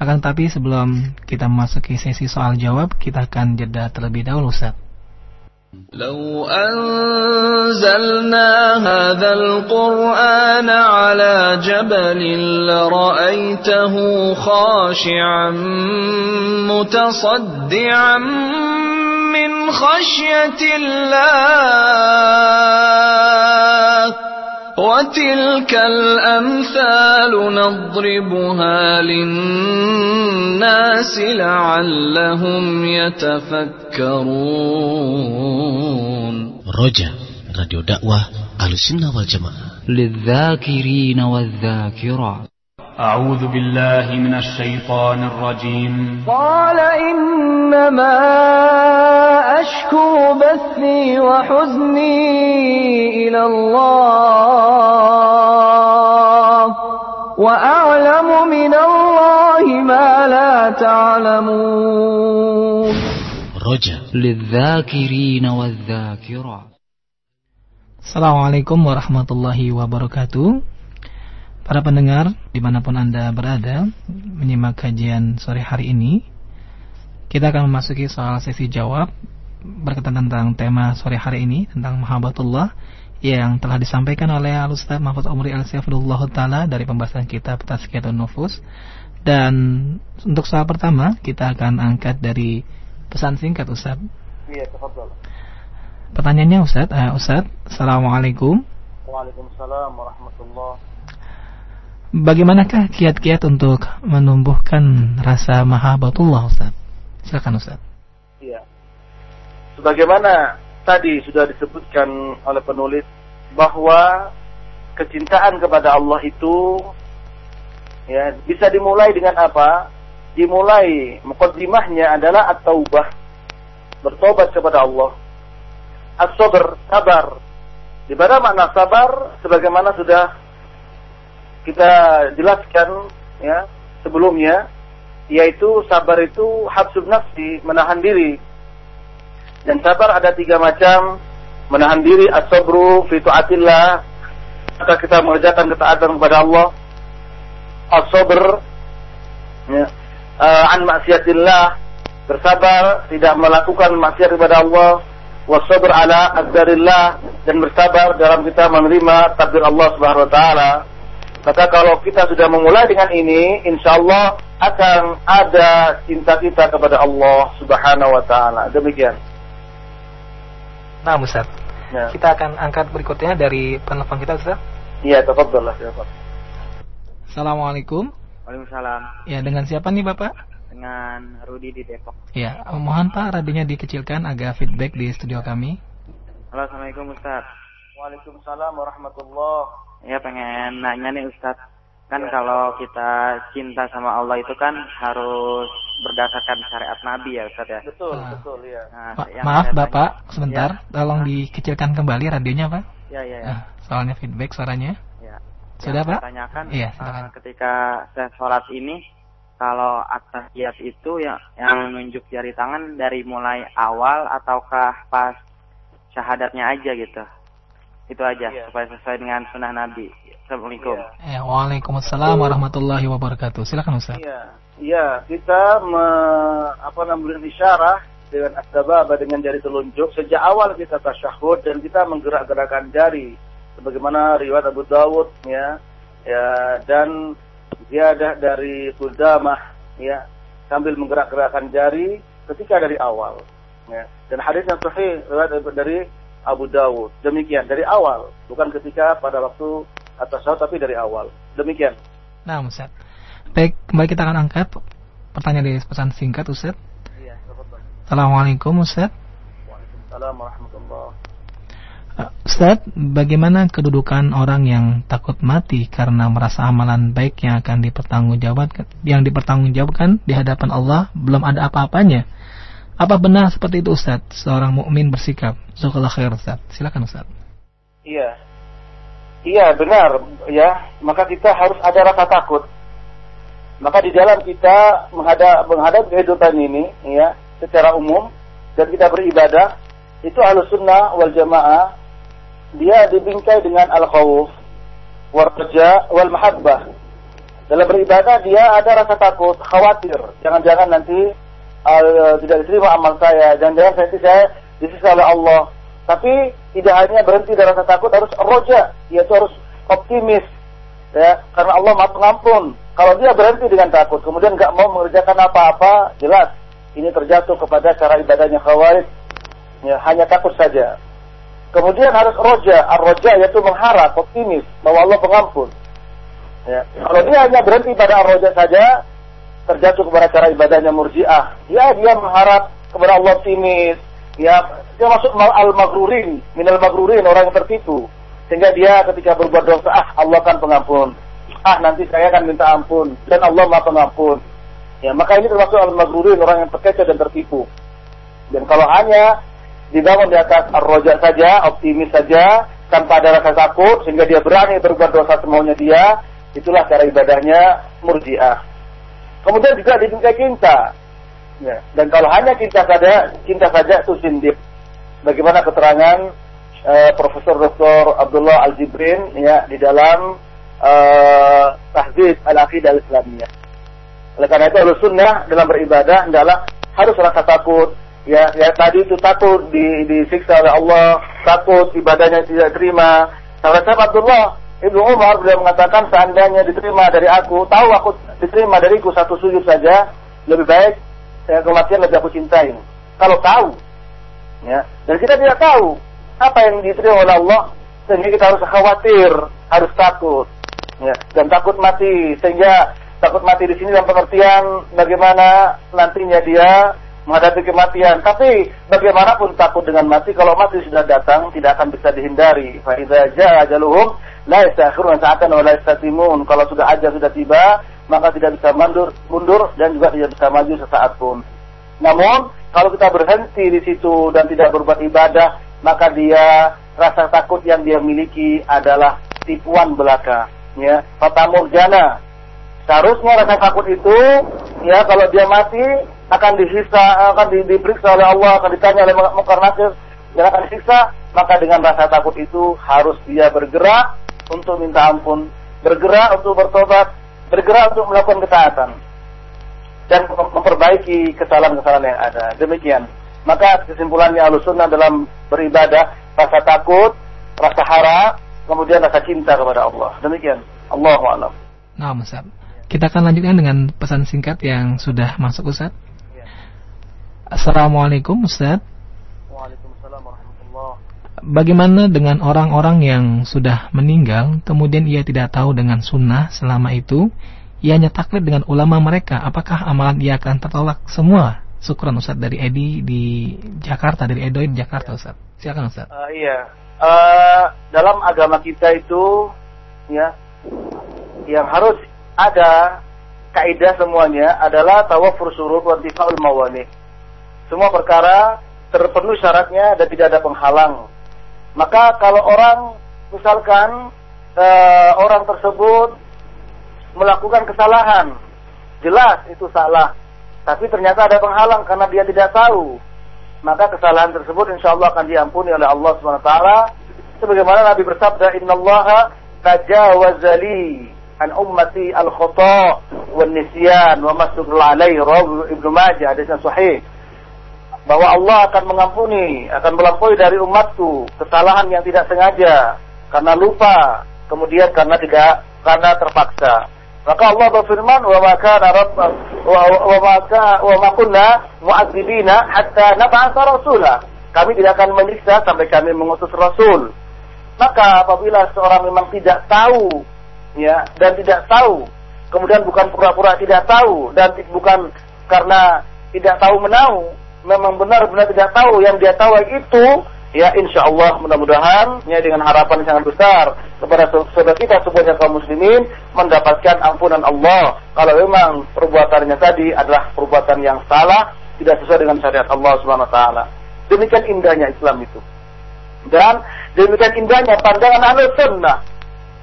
Speaker 2: Akan tapi sebelum kita memasuki sesi soal jawab, kita akan jeda terlebih dahulu, Ustaz.
Speaker 3: لو أنزلنا هذا القرآن على جبل لرأيته خاشعا متصدعا من خشية الله وتلك الأمثال نضربها للناس لعلهم يتفكرون.
Speaker 4: رجاء راديو دعوة أهل السنة والجماعة
Speaker 5: للذاكرين والذاكرات.
Speaker 6: أعوذ بالله من الشيطان الرجيم.
Speaker 7: قال إنما أشكو بثي وحزني إلى الله وأعلم من الله ما لا تعلمون.
Speaker 4: رجاء
Speaker 5: للذاكرين والذاكرات.
Speaker 2: السلام عليكم ورحمة الله وبركاته. Para pendengar, di mana pun Anda berada, menyimak kajian sore hari ini, kita akan memasuki soal sesi jawab berkaitan tentang tema sore hari ini, tentang Mahabatullah, yang telah disampaikan oleh Al-Ustaz Mahfud Umri Al-Syafidullah Ta'ala dari pembahasan kitab Tazkiyatun Nufus. Dan untuk soal pertama, kita akan angkat dari pesan singkat Ustaz.
Speaker 1: Iya.
Speaker 2: Pertanyaannya Ustaz, uh, Ustaz, Assalamualaikum.
Speaker 1: Waalaikumsalam warahmatullahi
Speaker 2: Bagaimanakah kiat-kiat untuk menumbuhkan rasa mahabbatullah Ustaz? Silakan Ustaz.
Speaker 1: Iya. Sebagaimana tadi sudah disebutkan oleh penulis bahwa kecintaan kepada Allah itu ya bisa dimulai dengan apa? Dimulai mukaddimahnya adalah at-taubah. Bertobat kepada Allah. As-sabr, sabar. Di mana makna sabar sebagaimana sudah kita jelaskan ya sebelumnya yaitu sabar itu habsub nafsi menahan diri. Dan sabar ada tiga macam menahan diri as-sabru fi taatillah. Maka kita mengerjakan ketaatan kepada Allah. As-sabr ya uh, an maksiatillah bersabar tidak melakukan maksiat kepada Allah. Wasabr ala aqdarillah. Dan bersabar dalam kita menerima takdir Allah Subhanahu wa taala maka kalau kita sudah memulai dengan ini, insya Allah akan ada cinta kita kepada Allah Subhanahu wa taala. Demikian.
Speaker 2: Nah, Ustaz. Ya. Kita akan angkat berikutnya dari penelpon kita, Ustaz.
Speaker 1: Iya, tafadhol ya,
Speaker 2: Assalamualaikum.
Speaker 8: Waalaikumsalam.
Speaker 2: Ya, dengan siapa nih, Bapak?
Speaker 8: Dengan Rudi di Depok.
Speaker 2: Ya, mohon Pak radionya dikecilkan agak feedback di studio kami.
Speaker 8: Halo, Assalamualaikum Ustaz.
Speaker 1: Waalaikumsalam warahmatullahi
Speaker 8: Ya pengen nanya nih Ustadz, kan ya. kalau kita cinta sama Allah itu kan harus berdasarkan syariat Nabi ya Ustadz ya.
Speaker 1: Betul, nah. betul ya. Nah,
Speaker 2: Ma maaf Bapak, tanya, sebentar, ya. tolong dikecilkan kembali radionya Pak.
Speaker 8: Ya, ya, ya.
Speaker 2: Nah, soalnya feedback suaranya.
Speaker 8: Ya.
Speaker 2: Sudah Pak?
Speaker 8: Tanyakan.
Speaker 2: Iya,
Speaker 8: uh, ketika saya sholat ini, kalau atas atahiyat itu yang yang menunjuk jari tangan dari mulai awal ataukah pas syahadatnya aja gitu? Itu aja ya. supaya sesuai dengan sunnah Nabi. Assalamualaikum.
Speaker 2: Ya. Waalaikumsalam warahmatullahi wabarakatuh. Silakan Ustaz.
Speaker 1: Iya. Iya, kita me, apa namanya isyarah dengan asbabah dengan jari telunjuk sejak awal kita tasyahud dan kita menggerak-gerakkan jari sebagaimana riwayat Abu Dawud ya ya dan ziyadah dari Qudamah ya sambil menggerak-gerakkan jari ketika dari awal ya dan hadis yang sahih riwayat dari Abu Dawud demikian dari awal bukan ketika pada waktu atas tapi dari awal demikian
Speaker 2: Nah, Ustaz. Baik, kembali kita akan angkat pertanyaan dari pesan singkat, Ustaz.
Speaker 1: iya
Speaker 2: Assalamualaikum, Ustaz.
Speaker 1: Waalaikumsalam warahmatullahi
Speaker 2: Uh, Ustaz, bagaimana kedudukan orang yang takut mati karena merasa amalan baik yang akan dipertanggungjawabkan yang dipertanggungjawabkan di hadapan Allah belum ada apa-apanya? Apa benar seperti itu Ustaz? Seorang mukmin bersikap. Jazakallahu khair Ustaz. Silakan Ustaz.
Speaker 1: Iya. Iya, benar ya. Maka kita harus ada rasa takut. Maka di dalam kita menghadap menghadap kehidupan ini ya secara umum dan kita beribadah itu ahlu sunnah wal jamaah dia dibingkai dengan al khawf wal raja wal mahabbah dalam beribadah dia ada rasa takut khawatir jangan-jangan nanti uh, tidak diterima amal saya. Jangan-jangan nanti saya disiksa oleh Allah. Tapi tidak hanya berhenti dari rasa takut harus roja. Yaitu harus optimis. Ya karena Allah maha pengampun. Kalau dia berhenti dengan takut kemudian nggak mau mengerjakan apa-apa jelas. Ini terjatuh kepada cara ibadahnya khawarij. Ya hanya takut saja. Kemudian harus roja. Ar-roja yaitu mengharap optimis bahwa Allah pengampun. Ya kalau dia hanya berhenti pada ar-roja saja terjatuh kepada cara ibadahnya murjiah. Ya dia mengharap kepada Allah optimis ya dia masuk al-maghrurin minal maghrurin orang yang tertipu. Sehingga dia ketika berbuat dosa ah Allah kan pengampun. Ah nanti saya akan minta ampun. Dan Allah maha pengampun. Ya maka ini termasuk al-maghrurin orang yang terkecoh dan tertipu. Dan kalau hanya dibangun di atas ar-roja saja optimis saja tanpa ada rasa takut sehingga dia berani berbuat dosa semaunya dia itulah cara ibadahnya murjiah kemudian juga dibingkai cinta ya dan kalau hanya cinta saja cinta saja itu sindik bagaimana keterangan uh, Profesor Dr. Abdullah Al Jibrin ya di dalam uh, Tahzib Al Aqidah Al Islamiyah. Oleh karena itu Sunnah dalam beribadah adalah harus rasa takut. Ya, ya tadi itu takut di, disiksa oleh Allah, takut ibadahnya tidak terima. Sahabat sahabat Abdullah Ibnu Umar beliau mengatakan seandainya diterima dari aku, tahu aku diterima dariku satu sujud saja, lebih baik saya kematian lebih aku cintai. Kalau tahu, ya, dan kita tidak tahu apa yang diterima oleh Allah, sehingga kita harus khawatir, harus takut, ya, dan takut mati, sehingga takut mati di sini dalam pengertian bagaimana nantinya dia menghadapi kematian. Tapi bagaimanapun takut dengan mati, kalau mati sudah datang tidak akan bisa dihindari. Faiza jaa ajaluhum la sa'atan wa la. Kalau sudah aja sudah tiba, maka tidak bisa mundur, mundur dan juga tidak bisa maju sesaat pun. Namun kalau kita berhenti di situ dan tidak berbuat ibadah, maka dia rasa takut yang dia miliki adalah tipuan belaka, ya, fata morgana. Seharusnya rasa takut itu, ya, kalau dia mati akan disiksa, akan di, diperiksa oleh Allah, akan ditanya oleh Mekar Nasir, dan akan disiksa, maka dengan rasa takut itu harus dia bergerak untuk minta ampun, bergerak untuk bertobat, bergerak untuk melakukan ketaatan dan memperbaiki kesalahan-kesalahan yang ada. Demikian. Maka kesimpulannya Ahlussunnah dalam beribadah rasa takut, rasa harap, kemudian rasa cinta kepada Allah. Demikian. Allahu a'lam.
Speaker 2: Nah, Ustaz. Kita akan lanjutkan dengan pesan singkat yang sudah masuk Ustaz. Assalamualaikum Ustaz.
Speaker 1: Waalaikumsalam warahmatullahi
Speaker 2: Bagaimana dengan orang-orang yang sudah meninggal kemudian ia tidak tahu dengan sunnah selama itu? Ia hanya taklid dengan ulama mereka. Apakah amalan ia akan tertolak? Semua. Syukuran Ustaz dari Edi di Jakarta dari Edo di Jakarta Ustaz. Silakan Ustaz.
Speaker 1: Uh, iya. Uh, dalam agama kita itu ya yang harus ada kaidah semuanya adalah tawafur surut wa intifaul mawani. Semua perkara terpenuhi syaratnya dan tidak ada penghalang. Maka kalau orang misalkan uh, orang tersebut melakukan kesalahan, jelas itu salah. Tapi ternyata ada penghalang karena dia tidak tahu. Maka kesalahan tersebut insya Allah akan diampuni oleh Allah SWT. Sebagaimana Nabi bersabda, Inna Allah tajawazali an ummati al khata wa nisyan wa masukul alaih rawi ibnu Majah hadisnya sahih bahwa Allah akan mengampuni akan melampaui dari umatku kesalahan yang tidak sengaja karena lupa kemudian karena tidak karena terpaksa. Maka Allah berfirman, "Wa ma kana rabb wa ma wa ma kunna mu'adzibina hatta nab'atha rasula." Kami tidak akan menyiksa sampai kami mengutus rasul. Maka apabila seorang memang tidak tahu ya dan tidak tahu, kemudian bukan pura-pura tidak tahu dan bukan karena tidak tahu menau, memang benar-benar tidak tahu. Yang dia tahu itu ya insya Allah mudah-mudahan ya dengan harapan yang sangat besar kepada saudara kita semuanya kaum muslimin mendapatkan ampunan Allah. Kalau memang perbuatannya tadi adalah perbuatan yang salah tidak sesuai dengan syariat Allah Subhanahu wa taala. Demikian indahnya Islam itu. Dan demikian indahnya pandangan ahli sunnah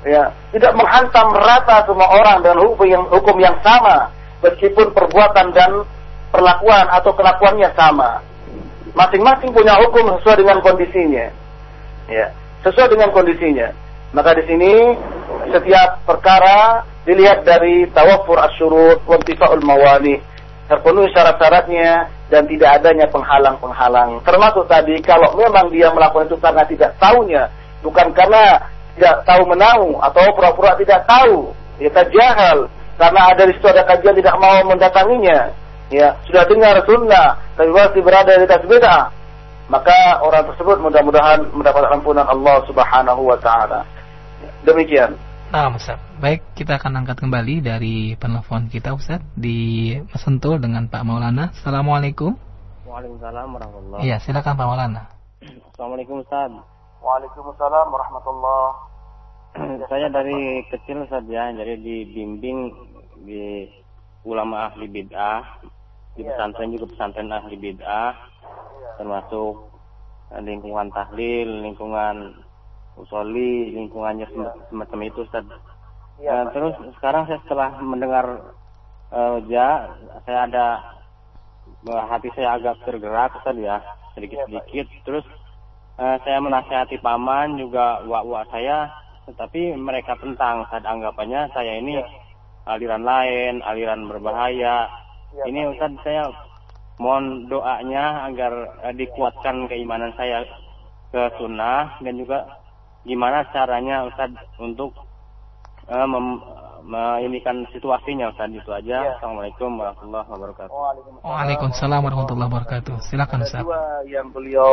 Speaker 1: ya tidak menghantam rata semua orang dengan hukum yang hukum yang sama meskipun perbuatan dan perlakuan atau kelakuannya sama. Masing-masing punya hukum sesuai dengan kondisinya. Ya sesuai dengan kondisinya. Maka di sini setiap perkara dilihat dari tawafur asyurut wa intifaul mawani terpenuhi syarat-syaratnya dan tidak adanya penghalang-penghalang. Termasuk tadi kalau memang dia melakukan itu karena tidak tahunya bukan karena tidak tahu menau atau pura-pura tidak tahu ya tajahal karena ada di situ ada kajian tidak mau mendatanginya ya sudah dengar sunnah tapi masih berada di atas bid'ah maka orang tersebut mudah-mudahan mendapat ampunan Allah Subhanahu wa taala demikian
Speaker 2: Nah, Ustaz. Baik, kita akan angkat kembali dari penelpon kita, Ustaz, di Sentul dengan Pak Maulana. Assalamualaikum.
Speaker 9: Waalaikumsalam warahmatullahi
Speaker 2: Iya, silakan Pak Maulana.
Speaker 9: Assalamualaikum Ustaz.
Speaker 1: Waalaikumsalam warahmatullah
Speaker 9: Saya dari kecil saja jadi dibimbing di ulama ahli bid'ah, di
Speaker 1: Iya.
Speaker 9: pesantren juga pesantren ahli bid'ah, termasuk lingkungan tahlil, lingkungan usoli, lingkungannya sem- semacam itu Ustaz.
Speaker 1: Iya,
Speaker 9: Nah, terus sekarang saya setelah mendengar eh, ja, saya ada eh, hati saya agak tergerak Ustaz ya, sedikit-sedikit. Terus eh, saya menasihati paman juga wak-wak saya, tetapi mereka tentang saat anggapannya saya ini aliran lain, aliran berbahaya. Ini Ustaz saya mohon doanya agar eh, dikuatkan keimanan saya ke sunnah dan juga gimana caranya Ustaz untuk eh, mem, meinikan situasinya Ustaz itu aja. Assalamualaikum warahmatullahi wabarakatuh.
Speaker 2: Waalaikumsalam warahmatullahi wabarakatuh. Silakan Ustaz.
Speaker 1: dua yang beliau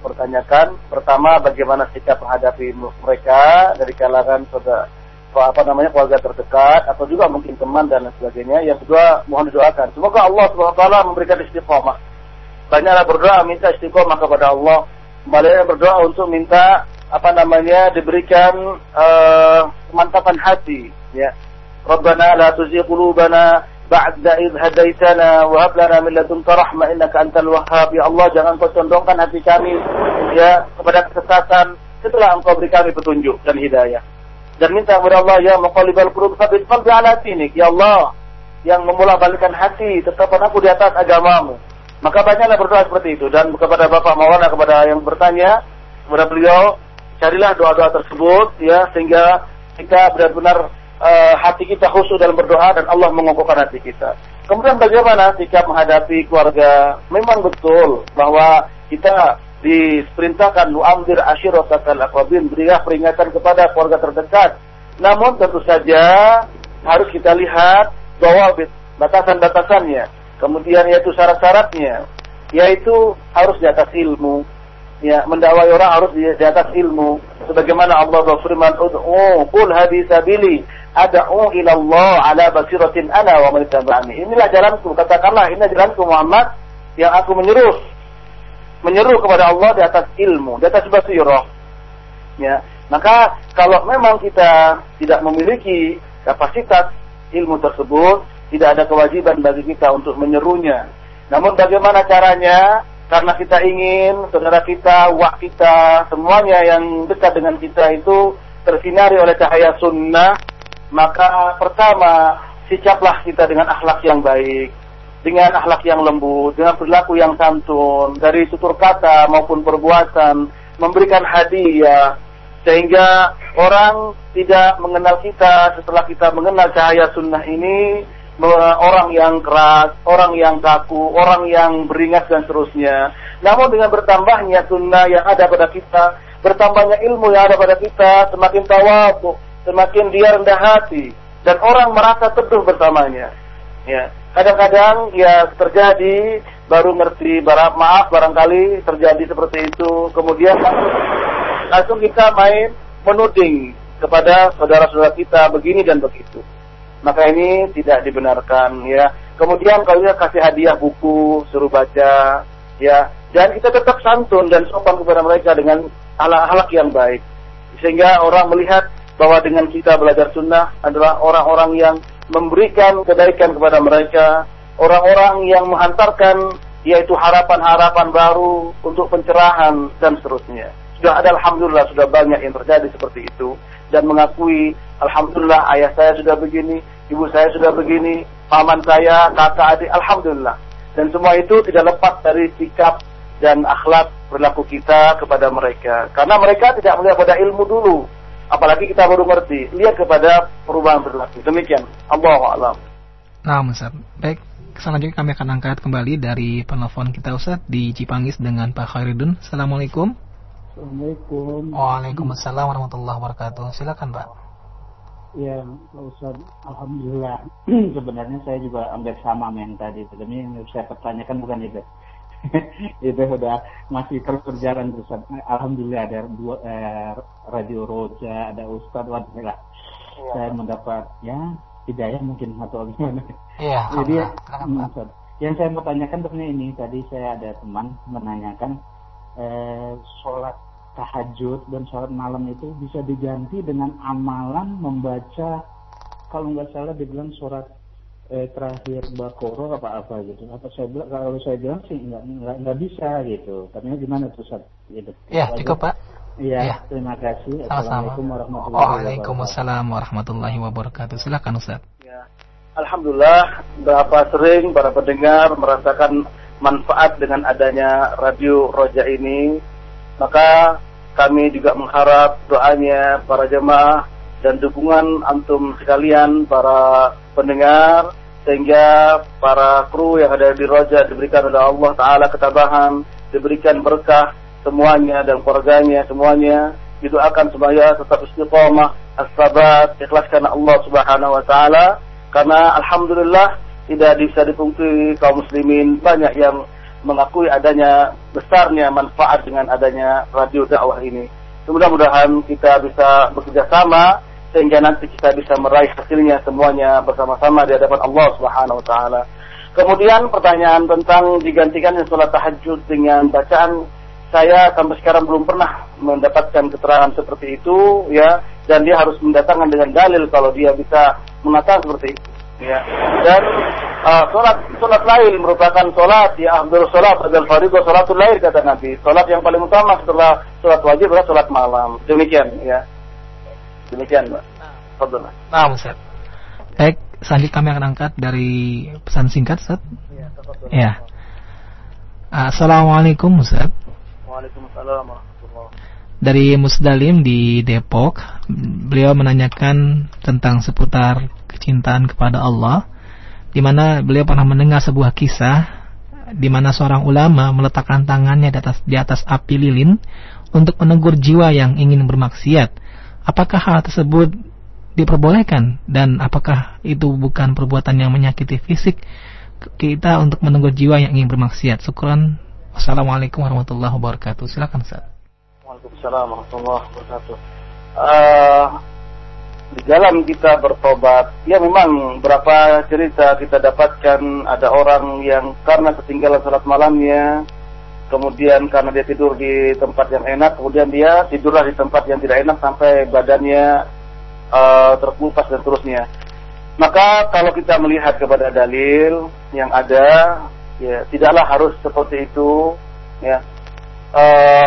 Speaker 1: pertanyakan. Pertama, bagaimana sikap menghadapi mereka dari kalangan saudara apa namanya keluarga terdekat atau juga mungkin teman dan lain sebagainya. Yang kedua, mohon didoakan. Semoga Allah Subhanahu wa taala memberikan istiqomah. Banyaklah berdoa minta istiqomah kepada Allah. Banyaklah berdoa untuk minta apa namanya diberikan kemantapan hati ya. Rabbana la tuzigh qulubana ba'da idh hadaitana wa hab lana min ladunka rahmah innaka antal wahhab. Ya Allah jangan kau condongkan hati kami ya kepada kesesatan. Setelah engkau beri kami petunjuk dan hidayah. Dan minta kepada Allah ya muqallibal qulub tsabbit qalbi ala dinik. Ya Allah yang membolak-balikkan hati tetapkan aku di atas agamamu. Maka banyaklah berdoa seperti itu. Dan kepada Bapak Maulana kepada yang bertanya kepada beliau carilah doa-doa tersebut ya sehingga kita benar-benar eh, hati kita khusyuk dalam berdoa dan Allah mengokohkan hati kita. Kemudian bagaimana sikap menghadapi keluarga? Memang betul bahwa kita diperintahkan nu'amdir ashiratakal aqrabin berilah peringatan kepada keluarga terdekat. Namun tentu saja harus kita lihat bahwa batasan-batasannya. Kemudian yaitu syarat-syaratnya yaitu harus di atas ilmu. Ya, mendakwai orang harus di, di atas ilmu. Sebagaimana Allah berfirman, "Ud'u qul hadhi sabili ad'u ila Allah ala basiratin ana wa man ittaba'ani." Inilah jalanku, katakanlah ini jalanku Muhammad yang aku menyeru menyeru kepada Allah di atas ilmu, di atas basirah. Ya, maka kalau memang kita tidak memiliki kapasitas ilmu tersebut, tidak ada kewajiban bagi kita untuk menyerunya. Namun bagaimana caranya? Karena kita ingin saudara kita, wak kita, semuanya yang dekat dengan kita itu tersinari oleh cahaya sunnah, maka pertama sikaplah kita dengan akhlak yang baik, dengan akhlak yang lembut, dengan perilaku yang santun, dari tutur kata maupun perbuatan, memberikan hadiah, sehingga orang tidak mengenal kita setelah kita mengenal cahaya sunnah ini orang yang keras, orang yang kaku, orang yang beringas dan seterusnya. Namun dengan bertambahnya sunnah yang ada pada kita, bertambahnya ilmu yang ada pada kita, semakin tawadu, semakin dia rendah hati dan orang merasa teduh bersamanya. Ya, kadang-kadang ya terjadi baru ngerti barang maaf barangkali terjadi seperti itu kemudian langsung kita main menuding kepada saudara-saudara kita begini dan begitu maka ini tidak dibenarkan ya. Kemudian kalau dia kasih hadiah buku suruh baca ya. Dan kita tetap santun dan sopan kepada mereka dengan halak-halak yang baik. Sehingga orang melihat bahwa dengan kita belajar sunnah adalah orang-orang yang memberikan kebaikan kepada mereka. Orang-orang yang menghantarkan yaitu harapan-harapan baru untuk pencerahan dan seterusnya. Sudah ada alhamdulillah sudah banyak yang terjadi seperti itu dan mengakui alhamdulillah ayah saya sudah begini, ibu saya sudah begini, paman saya, kakak adik alhamdulillah. Dan semua itu tidak lepas dari sikap dan akhlak perilaku kita kepada mereka. Karena mereka tidak melihat pada ilmu dulu. Apalagi kita baru ngerti. Lihat kepada perubahan perilaku. Demikian. Allah alam.
Speaker 2: Nah, Ustaz. Baik, selanjutnya kami akan angkat kembali dari penelpon kita Ustaz di Cipanggis dengan Pak Khairuddin. Assalamualaikum.
Speaker 10: Assalamualaikum.
Speaker 2: Waalaikumsalam warahmatullahi wabarakatuh. Silakan Pak.
Speaker 10: Ya, Pak Ustaz, Alhamdulillah. Sebenarnya saya juga hampir sama yang tadi. Sebenarnya yang saya pertanyakan bukan itu. itu sudah masih terus berjalan Ustaz. Alhamdulillah ada dua eh, Radio Roja, ada Ustaz, Alhamdulillah. Ya. Saya mendapat ya hidayah mungkin atau gimana.
Speaker 2: Iya.
Speaker 10: Jadi Ustaz, yang saya mau tanyakan sebenarnya ini tadi saya ada teman menanyakan eh, sholat tahajud dan sholat malam itu bisa diganti dengan amalan membaca kalau nggak salah dibilang surat eh, terakhir bakoro apa apa gitu apa saya bilang kalau saya bilang sih nggak nggak nggak bisa gitu katanya gimana tuh Ustaz gitu
Speaker 2: ya cukup pak
Speaker 10: Iya, ya. terima kasih.
Speaker 2: Assalamualaikum warahmatullahi wabarakatuh. Waalaikumsalam warahmatullahi wabarakatuh. Silakan Ustaz.
Speaker 1: Ya. Alhamdulillah, berapa sering para pendengar merasakan manfaat dengan adanya radio Roja ini. Maka kami juga mengharap doanya para jemaah dan dukungan antum sekalian para pendengar sehingga para kru yang ada di Roja diberikan oleh Allah Taala ketabahan, diberikan berkah semuanya dan keluarganya semuanya. Didoakan supaya tetap istiqomah, as-sabat, ikhlas karena Allah Subhanahu wa taala. Karena alhamdulillah tidak bisa dipungkiri kaum muslimin banyak yang mengakui adanya besarnya manfaat dengan adanya radio dakwah ini. Mudah-mudahan kita bisa bekerja sama sehingga nanti kita bisa meraih hasilnya semuanya bersama-sama di hadapan Allah Subhanahu wa taala. Kemudian pertanyaan tentang digantikan sholat tahajud dengan bacaan saya sampai sekarang belum pernah mendapatkan keterangan seperti itu ya dan dia harus mendatangkan dengan dalil kalau dia bisa mengatakan seperti itu ya dan uh, sholat sholat lain merupakan sholat ya Abdul sholat adalah fardhu sholatul lain kata Nabi sholat yang paling utama setelah sholat wajib adalah sholat malam demikian ya demikian mbak Fadullah.
Speaker 2: Nah, Ustaz. Baik, selanjutnya kami akan angkat dari pesan singkat, Ustaz. Ya, ya. Assalamualaikum, Ustaz.
Speaker 1: Waalaikumsalam
Speaker 2: Dari Musdalim di Depok, beliau menanyakan tentang seputar kecintaan kepada Allah, di mana beliau pernah mendengar sebuah kisah di mana seorang ulama meletakkan tangannya di atas di atas api lilin untuk menegur jiwa yang ingin bermaksiat. Apakah hal tersebut diperbolehkan dan apakah itu bukan perbuatan yang menyakiti fisik kita untuk menegur jiwa yang ingin bermaksiat? Syukran Assalamualaikum warahmatullahi wabarakatuh. Silakan Ustaz.
Speaker 1: Waalaikumsalam warahmatullahi wabarakatuh. Uh, di dalam kita bertobat, ya memang berapa cerita kita dapatkan ada orang yang karena ketinggalan salat malamnya, kemudian karena dia tidur di tempat yang enak, kemudian dia tidurlah di tempat yang tidak enak sampai badannya uh, terkelupas dan seterusnya. Maka kalau kita melihat kepada dalil yang ada, ya tidaklah harus seperti itu ya e,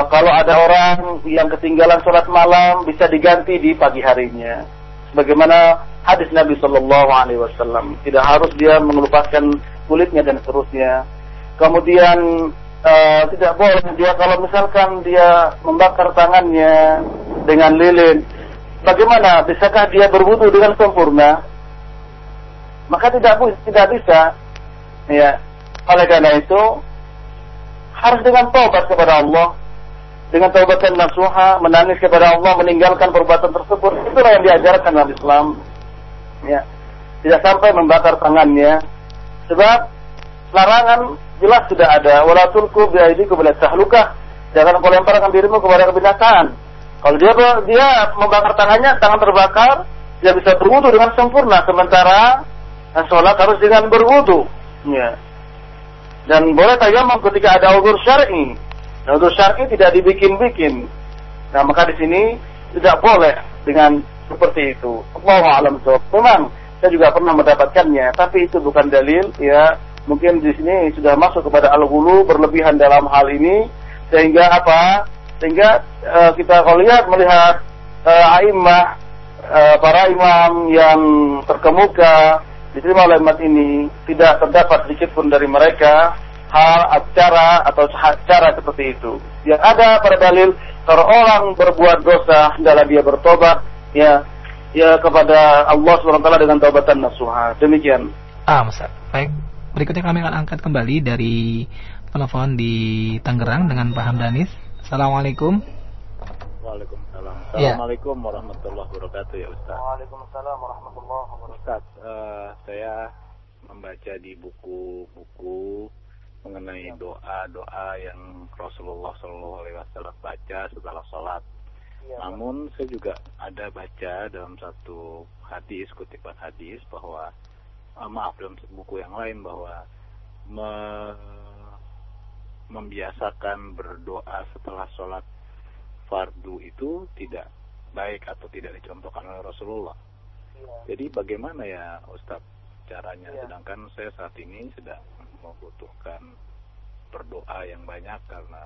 Speaker 1: kalau ada orang yang ketinggalan sholat malam bisa diganti di pagi harinya sebagaimana hadis Nabi Shallallahu Alaihi Wasallam? Tidak harus dia mengelupaskan kulitnya dan seterusnya. Kemudian e, tidak boleh dia kalau misalkan dia membakar tangannya dengan lilin. Bagaimana? Bisakah dia berwudu dengan sempurna? Maka tidak tidak bisa. Ya. Oleh karena itu harus dengan tobat kepada Allah. Dengan taubatan nasuha, menangis kepada Allah, meninggalkan perbuatan tersebut. Itulah yang diajarkan dalam Islam. Ya. Tidak sampai membakar tangannya. Sebab larangan jelas sudah ada. Wala tulku biaidikum ila tahlukah. Jangan kau lemparkan dirimu kepada kebinasaan. Kalau dia dia membakar tangannya, tangan terbakar, dia bisa berwudu dengan sempurna. Sementara sholat harus dengan berwudu. Ya. Dan boleh tayamum ketika ada udur syar'i. Nah, udur syar'i tidak dibikin-bikin. Nah, maka di sini tidak boleh dengan seperti itu. Allah alam Memang saya juga pernah mendapatkannya, tapi itu bukan dalil ya. Mungkin di sini sudah masuk kepada al-ghulu berlebihan dalam hal ini sehingga apa? Sehingga uh, kita kalau lihat melihat uh, a'immah uh, para imam yang terkemuka diterima oleh umat ini tidak terdapat sedikit pun dari mereka hal acara atau cara seperti itu. Yang ada pada dalil kalau orang berbuat dosa hendaklah dia bertobat ya ya kepada Allah SWT dengan taubatan nasuha. Demikian.
Speaker 2: Ah, Ustaz. Baik. Berikutnya kami akan angkat kembali dari telepon di Tangerang dengan Pak Hamdanis. Assalamualaikum.
Speaker 11: Waalaikumsalam.
Speaker 2: Ya.
Speaker 11: Assalamualaikum warahmatullahi wabarakatuh ya Ustaz.
Speaker 1: Waalaikumsalam warahmatullahi wabarakatuh.
Speaker 11: Ustaz, eh, saya membaca di buku-buku mengenai doa-doa yang Rasulullah Shallallahu Alaihi Wasallam baca setelah sholat. Namun saya juga ada baca dalam satu hadis kutipan hadis bahwa eh, maaf dalam buku yang lain bahwa me- membiasakan berdoa setelah sholat fardu itu tidak baik atau tidak dicontohkan oleh Rasulullah. Jadi bagaimana ya Ustaz caranya? Sedangkan saya saat ini sedang membutuhkan berdoa yang banyak karena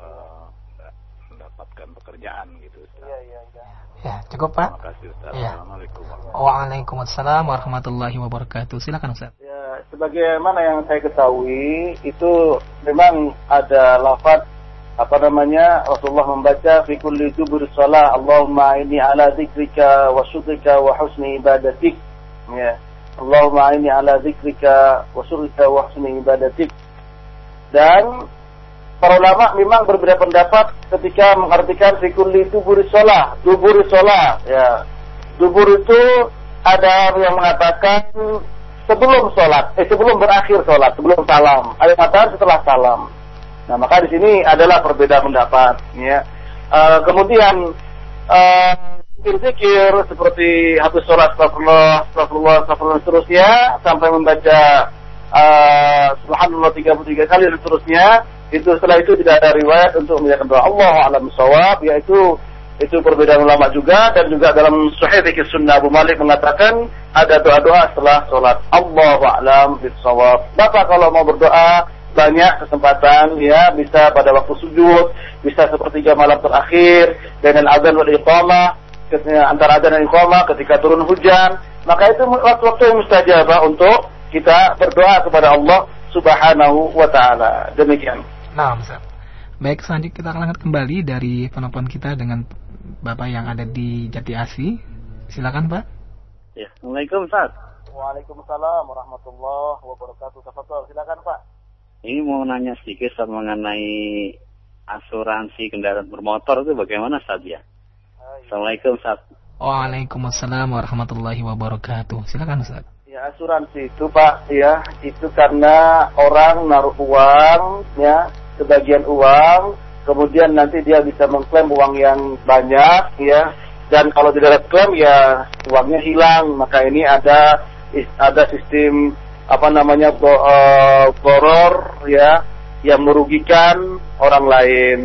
Speaker 11: eh, nggak mendapatkan pekerjaan gitu Ustaz.
Speaker 1: Iya, iya, iya.
Speaker 2: Ya, cukup Pak.
Speaker 11: Terima kasih Ustaz.
Speaker 2: Ya.
Speaker 11: Assalamualaikum
Speaker 2: Waalaikumsalam warahmatullahi wabarakatuh. Silakan Ustaz.
Speaker 1: Ya, sebagaimana yang saya ketahui itu memang ada lafaz apa namanya Rasulullah membaca fi kulli dubur shalah Allahumma inni ala dzikrika wa syukrika wa husni ibadatik ya Allahumma inni ala dzikrika wa syukrika wa husni ibadatik dan para ulama memang berbeda pendapat ketika mengartikan fi kulli dubur shalah dubur shalah ya dubur itu ada yang mengatakan sebelum sholat, eh sebelum berakhir sholat, sebelum salam. Ada yang mengatakan setelah salam. Nah maka di sini adalah perbedaan pendapat. Ya. Eh, kemudian eh, zikir-zikir seperti habis sholat, astagfirullah, astagfirullah, astagfirullah, seterusnya sampai membaca eh, subhanallah 33 kali dan seterusnya. Itu setelah itu tidak ada riwayat untuk menjadikan doa Allah alam sawab, yaitu itu perbedaan ulama juga dan juga dalam Sahih Fikih Sunnah Abu Malik mengatakan ada doa-doa setelah sholat Allah a'lam bisawab. Bapak kalau mau berdoa banyak kesempatan ya bisa pada waktu sujud, bisa sepertiga malam terakhir dengan azan wal iqamah antara azan dan iqamah ketika turun hujan, maka itu waktu-waktu yang mustajabah untuk kita berdoa kepada Allah Subhanahu wa taala. Demikian.
Speaker 2: Nah, Ustaz. Baik, selanjutnya kita akan angkat kembali dari penelpon kita dengan Bapak yang ada di Jati Asi. Silakan, Pak.
Speaker 11: Ya. Assalamualaikum Ustaz.
Speaker 1: Waalaikumsalam warahmatullahi wabarakatuh. Tafadhol, silakan Pak.
Speaker 11: Ini mau nanya sedikit Ustaz mengenai asuransi kendaraan bermotor itu bagaimana Ustaz ya? Assalamualaikum Ustaz.
Speaker 2: Waalaikumsalam warahmatullahi wabarakatuh. Silakan, Ustaz.
Speaker 1: Ya asuransi itu Pak ya itu karena orang naruh uang ya sebagian uang kemudian nanti dia bisa mengklaim uang yang banyak ya dan kalau tidak klaim ya uangnya hilang maka ini ada ada sistem apa namanya eh, boror ya yang merugikan orang lain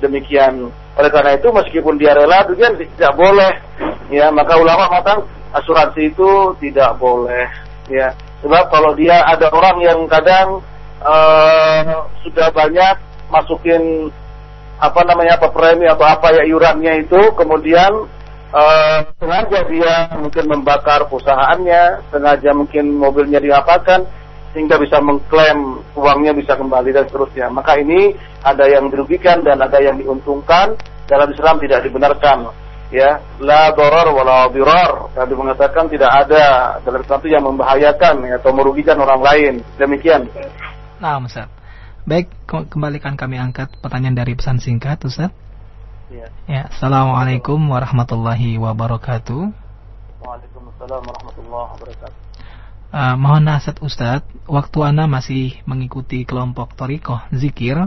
Speaker 1: demikian. Oleh karena itu meskipun dia rela demikian tidak boleh. Ya maka ulama mengatakan asuransi itu tidak boleh. Ya sebab kalau dia ada orang yang kadang eh, sudah banyak masukin apa namanya apa premi atau apa ya iurannya itu kemudian eh, sengaja dia mungkin membakar perusahaannya sengaja mungkin mobilnya diapakan sehingga bisa mengklaim uangnya bisa kembali dan seterusnya maka ini ada yang dirugikan dan ada yang diuntungkan dalam Islam tidak dibenarkan ya la doror wala dirar Nabi mengatakan tidak ada dalam Islam itu yang membahayakan ya, atau merugikan orang lain demikian
Speaker 2: Nah, Ustaz. Baik, ke- kembalikan kami angkat pertanyaan dari pesan singkat, Ustaz.
Speaker 1: Ya.
Speaker 2: Ya, Assalamualaikum warahmatullahi wabarakatuh.
Speaker 1: Waalaikumsalam warahmatullahi wabarakatuh.
Speaker 2: Uh, mohon nasihat Ustadz, waktu Anda masih mengikuti kelompok Torikoh Zikir,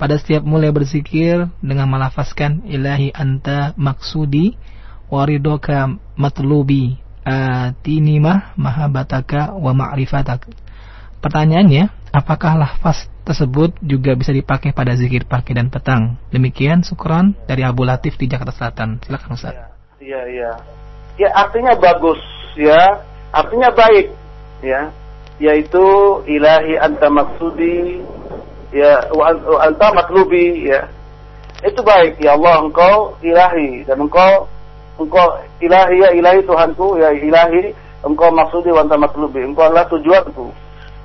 Speaker 2: pada setiap mulai berzikir dengan melafazkan ilahi anta maksudi waridoka matlubi atinimah mahabataka wa ma'rifatak. Pertanyaannya, apakah lafaz tersebut juga bisa dipakai pada zikir pagi dan petang? Demikian syukran dari Abu Latif di Jakarta Selatan. Silakan Ustaz.
Speaker 1: Iya, iya. Ya artinya bagus ya, artinya baik ya. Yaitu ilahi anta maksudi ya wa an- wa anta matlubi ya. Itu baik ya Allah engkau ilahi dan engkau engkau ilahi ya ilahi Tuhanku ya ilahi engkau maksudi wa anta matlubi engkau adalah tujuanku.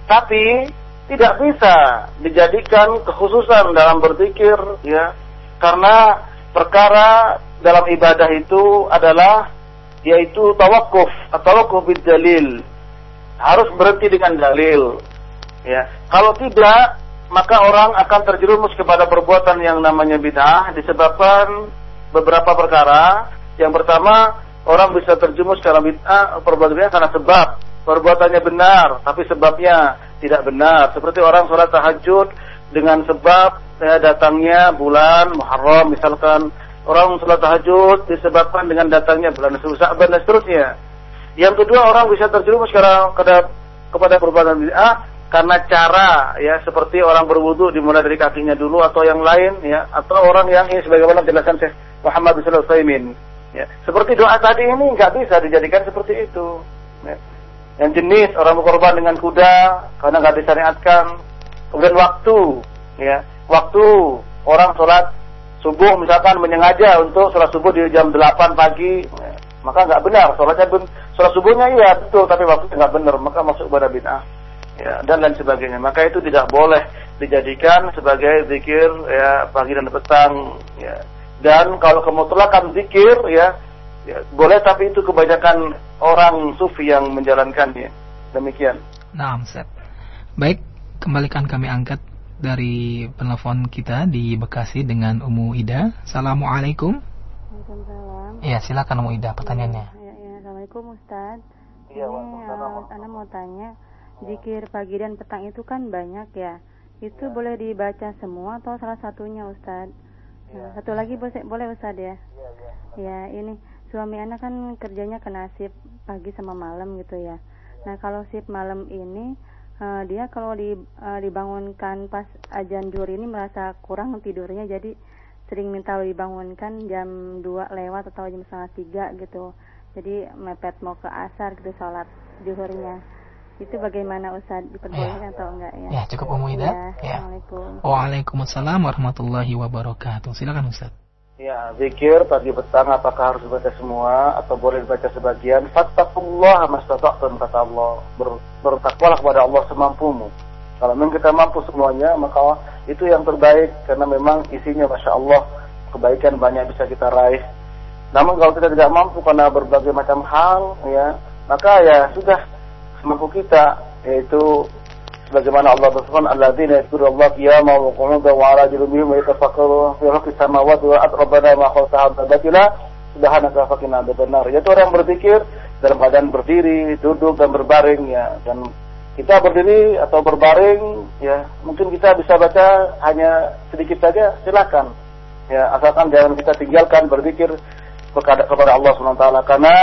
Speaker 1: Tapi tidak bisa dijadikan kekhususan dalam berzikir ya karena perkara dalam ibadah itu adalah yaitu tawakuf atau tawakuf dalil harus berhenti dengan dalil. Ya. Kalau tidak maka orang akan terjerumus kepada perbuatan yang namanya bid'ah disebabkan beberapa perkara. Yang pertama orang bisa terjerumus dalam bid'ah perbuatan bid'ah karena sebab. Perbuatannya benar tapi sebabnya tidak benar. Seperti orang sholat tahajud dengan sebab ya, datangnya bulan Muharram misalkan. Orang sholat tahajud disebabkan dengan datangnya bulan Sya'ban dan seterusnya. Yang kedua orang bisa terjerumus kepada kepada, kepada perbuatan bid'ah karena cara ya seperti orang berwudu dimulai dari kakinya dulu atau yang lain ya atau orang yang ini sebagaimana dijelaskan Syekh Muhammad bin Utsaimin ya. Seperti doa tadi ini nggak bisa dijadikan seperti itu ya. yang jenis orang berkorban dengan kuda karena nggak disyariatkan kemudian waktu ya waktu orang sholat subuh misalkan menyengaja untuk sholat subuh di jam 8 pagi ya, maka nggak benar sholatnya sholat subuhnya iya betul tapi waktunya nggak benar maka masuk pada bid'ah ya dan lain sebagainya maka itu tidak boleh dijadikan sebagai zikir ya pagi dan petang ya dan kalau kemutlakan zikir ya, ya boleh tapi itu kebanyakan orang sufi yang menjalankannya demikian
Speaker 2: Nah, Ustaz. Baik, kembalikan kami angkat dari penelpon kita di Bekasi dengan Umu Ida. Assalamualaikum.
Speaker 12: Waalaikumsalam.
Speaker 2: Iya, silakan Umu Ida pertanyaannya.
Speaker 12: Ya, ya, Assalamualaikum Ustaz.
Speaker 1: Iya,
Speaker 12: Ini uh, Ana mau tanya, zikir pagi dan petang itu kan banyak ya. Itu boleh dibaca semua atau salah satunya Ustaz? Nah, satu lagi boleh, boleh Ustaz ya? Ya, ini suami anak kan kerjanya kena shift pagi sama malam gitu ya. Nah, kalau shift malam ini eh, dia kalau di, eh, dibangunkan pas ajan zuhur ini merasa kurang tidurnya jadi sering minta dibangunkan jam 2 lewat atau jam setengah tiga gitu. Jadi mepet mau ke asar gitu sholat zuhurnya. Itu bagaimana Ustaz diperbolehkan atau enggak ya?
Speaker 2: Ya, cukup Umu Ida.
Speaker 12: Ya,
Speaker 2: Ya.
Speaker 12: Assalamualaikum.
Speaker 2: Waalaikumsalam warahmatullahi wabarakatuh. Silakan Ustaz.
Speaker 1: Ya, zikir pagi petang apakah harus dibaca semua atau boleh dibaca sebagian? Fattakullah mastata'tum kata Allah. Ber, bertakwalah kepada Allah semampumu. Kalau memang kita mampu semuanya, maka itu yang terbaik karena memang isinya Masya Allah kebaikan banyak bisa kita raih. Namun kalau kita tidak mampu karena berbagai macam hal, ya maka ya sudah semampu kita yaitu sebagaimana Allah berfirman alladzina yadhkuruna qiyaman wa qu'udan wa 'ala junubihim wa yatafakkaruna fi khalqis samawati wal ardi rabbana ma khalaqta batila subhanaka faqina adzabannar yaitu orang berzikir dalam keadaan berdiri, duduk dan berbaring ya. Dan kita berdiri atau berbaring ya mungkin kita bisa baca hanya sedikit saja silakan. Ya asalkan jangan kita tinggalkan berzikir kepada Allah SWT karena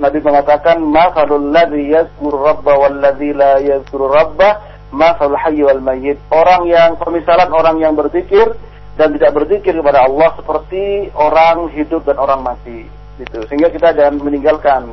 Speaker 1: Nabi mengatakan mafalul ladzi yazkuru rabba wal ladzi la yazkuru rabba mafalul hayy wal mayyit. Orang yang permisalan orang yang berzikir dan tidak berzikir kepada Allah seperti orang hidup dan orang mati. Gitu. Sehingga kita jangan meninggalkan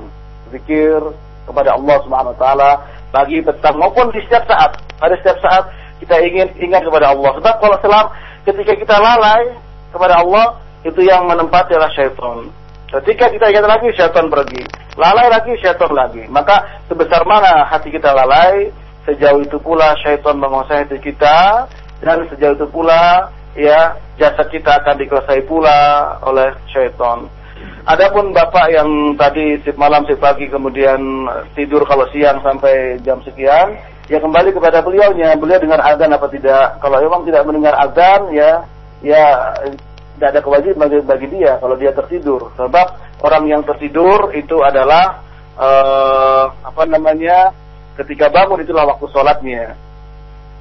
Speaker 1: zikir kepada Allah Subhanahu wa taala petang maupun di setiap saat. Pada setiap saat kita ingin ingat kepada Allah. Sebab kalau selam ketika kita lalai kepada Allah itu yang menempati adalah syaitan ketika kita ingat lagi syaitan pergi. Lalai lagi syaitan lagi. Maka sebesar mana hati kita lalai sejauh itu pula syaitan menguasai hati kita dan sejauh itu pula ya jasad kita akan dikuasai pula oleh syaitan. Adapun bapak yang tadi sip malam sip pagi kemudian tidur kalau siang sampai jam sekian, ya kembali kepada beliaunya. Beliau dengar azan apa tidak? Kalau memang tidak mendengar azan ya ya tidak ada kewajiban bagi, bagi dia kalau dia tertidur. Sebab orang yang tertidur itu adalah uh, apa namanya ketika bangun itulah waktu sholatnya.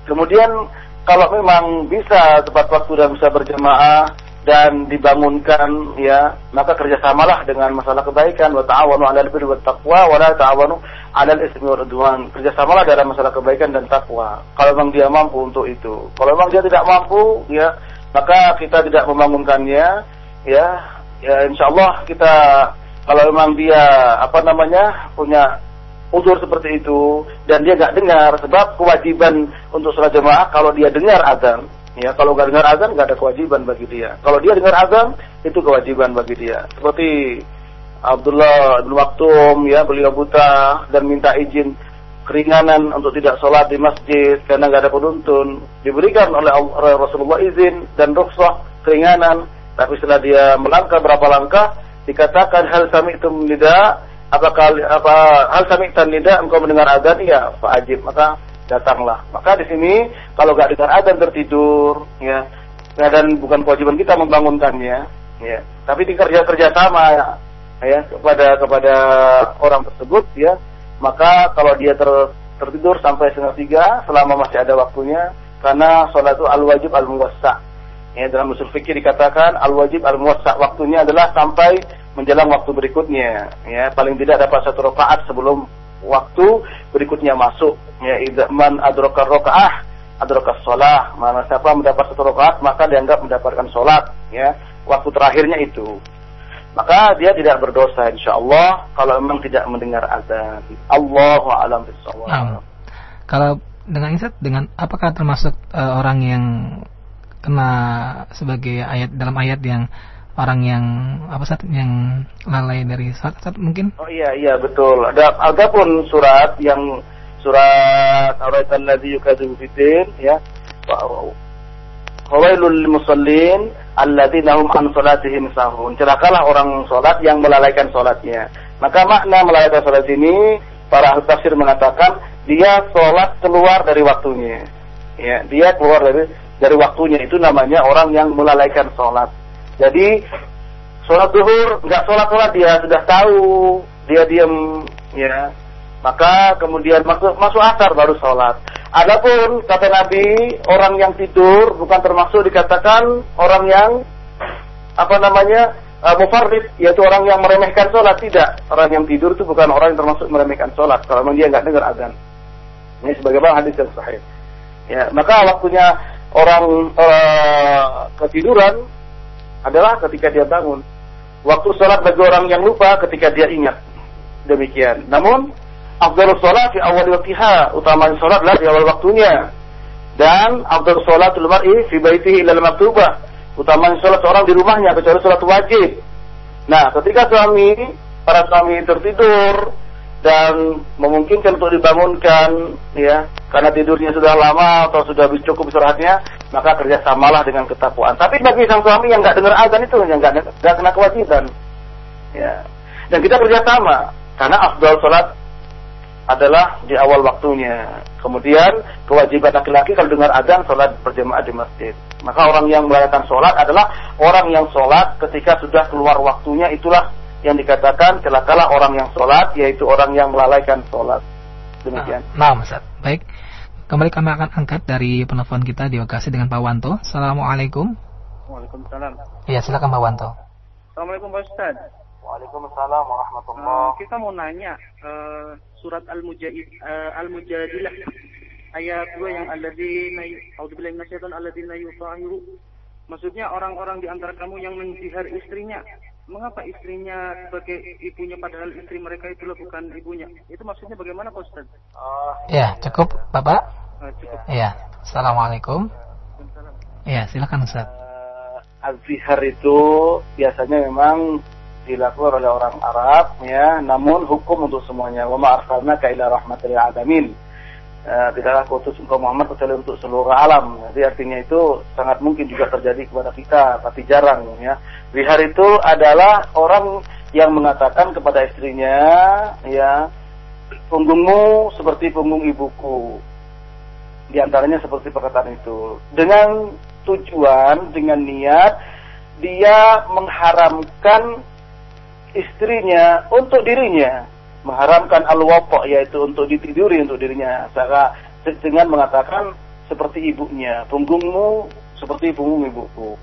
Speaker 1: Kemudian kalau memang bisa tepat waktu dan bisa berjamaah dan dibangunkan ya maka kerjasamalah dengan masalah kebaikan. Wa ta'awanu 'alal birri wat taqwa wa la ta'awanu 'alal ismi udwan. Kerjasamalah dalam masalah kebaikan dan takwa kalau memang dia mampu untuk itu. Kalau memang dia tidak mampu ya maka kita tidak membangunkannya ya ya insyaallah kita kalau memang dia apa namanya punya udur seperti itu dan dia nggak dengar sebab kewajiban untuk sholat jamaah kalau dia dengar azan Ya, kalau nggak dengar azan nggak ada kewajiban bagi dia. Kalau dia dengar azan itu kewajiban bagi dia. Seperti Abdullah bin Maktum ya beliau buta dan minta izin keringanan untuk tidak sholat di masjid karena nggak ada penuntun diberikan oleh Rasulullah izin dan rukhsah keringanan tapi setelah dia melangkah berapa langkah dikatakan hal sami itu nida apakah apa hal sami nida engkau mendengar azan iya pak ajib maka datanglah. Maka di sini kalau gak dengar adzan tertidur, ya, dan bukan kewajiban kita membangunkannya, ya. Tapi dikerja kerja sama ya, ya kepada kepada orang tersebut, ya. Maka kalau dia ter, tertidur sampai setengah tiga selama masih ada waktunya, karena sholat itu al wajib al muwassa. Ya, dalam usul fikih dikatakan al wajib al muwassa waktunya adalah sampai menjelang waktu berikutnya. Ya, paling tidak dapat satu rakaat sebelum waktu berikutnya masuk. Ya idza man adraka rakaah adraka shalah. Mana siapa mendapat satu rakaat maka dianggap mendapatkan salat ya waktu terakhirnya itu maka dia tidak berdosa insyaallah kalau memang tidak mendengar azan Allahu alam nah,
Speaker 2: kalau dengan Isat dengan apakah termasuk uh, orang yang kena sebagai ayat dalam ayat yang orang yang apa saat yang lalai dari saat, saat mungkin?
Speaker 1: Oh iya iya betul. Ada ada pun surat yang surat Araitan ladzi yukadzibu ya. Fawailul musallin alladzina hum an salatihim sahun. Celakalah orang salat yang melalaikan salatnya. Maka makna melalaikan salat ini para ahli tafsir mengatakan dia salat keluar dari waktunya. Ya, dia keluar dari dari waktunya itu namanya orang yang melalaikan salat. Jadi sholat duhur nggak sholat sholat dia sudah tahu dia diam ya maka kemudian masuk masuk asar baru sholat. Adapun kata Nabi orang yang tidur bukan termasuk dikatakan orang yang apa namanya uh, mufarrid yaitu orang yang meremehkan sholat tidak orang yang tidur itu bukan orang yang termasuk meremehkan sholat kalau dia nggak dengar azan ini sebagaimana hadis yang sahih ya maka waktunya orang uh, ketiduran adalah ketika dia bangun. Waktu sholat bagi orang yang lupa ketika dia ingat. Demikian. Namun, afdal sholat di awal waktiha. Utama sholat adalah di awal waktunya. Dan afdal sholat mar'i fi baitihi ilal maktubah. Utama sholat seorang di rumahnya kecuali sholat wajib. Nah, ketika suami, para suami tertidur, dan memungkinkan untuk dibangunkan ya karena tidurnya sudah lama atau sudah cukup istirahatnya maka kerjasamalah dengan ketakwaan tapi bagi sang suami yang nggak dengar azan itu yang nggak kena kewajiban ya dan kita kerjasama karena afdal sholat adalah di awal waktunya. Kemudian kewajiban laki-laki kalau dengar azan sholat berjamaah di masjid. Maka orang yang melakukan sholat adalah orang yang sholat ketika sudah keluar waktunya. Itulah yang dikatakan celakalah orang yang sholat yaitu orang yang melalaikan sholat. Demikian.
Speaker 2: Nah, nah Ustaz. Baik. Kembali kami akan angkat dari penelpon kita di lokasi dengan Pak Wanto. Assalamualaikum.
Speaker 13: Waalaikumsalam.
Speaker 2: Iya silakan Pak Wanto.
Speaker 13: Assalamualaikum Pak Ustaz.
Speaker 1: Waalaikumsalam warahmatullahi uh,
Speaker 13: Kita mau nanya uh, surat uh, Al-Mujadilah ayat 2 yang alladzina a'udzubillahi minasyaitonir alladzina yusahiru Maksudnya orang-orang di antara kamu yang menjihar istrinya mengapa istrinya sebagai ibunya padahal istri mereka itu bukan ibunya? Itu maksudnya bagaimana Pak Ustaz?
Speaker 2: Oh, ya, cukup Bapak?
Speaker 13: Uh, cukup.
Speaker 2: Ya, Assalamualaikum. Ya, silakan Ustaz.
Speaker 1: Uh, Al-Zihar itu biasanya memang dilakukan oleh orang Arab ya, namun hukum untuk semuanya. Wa ma arsalnaka ila rahmatil alamin uh, tidaklah kutus engkau Muhammad kecuali untuk seluruh alam. Jadi artinya itu sangat mungkin juga terjadi kepada kita, tapi jarang ya. Zihar itu adalah orang yang mengatakan kepada istrinya, ya, punggungmu seperti punggung ibuku. Di antaranya seperti perkataan itu. Dengan tujuan, dengan niat, dia mengharamkan istrinya untuk dirinya. Mengharamkan al-wapa yaitu untuk ditiduri untuk dirinya. Secara dengan mengatakan seperti ibunya, punggungmu seperti punggung ibuku.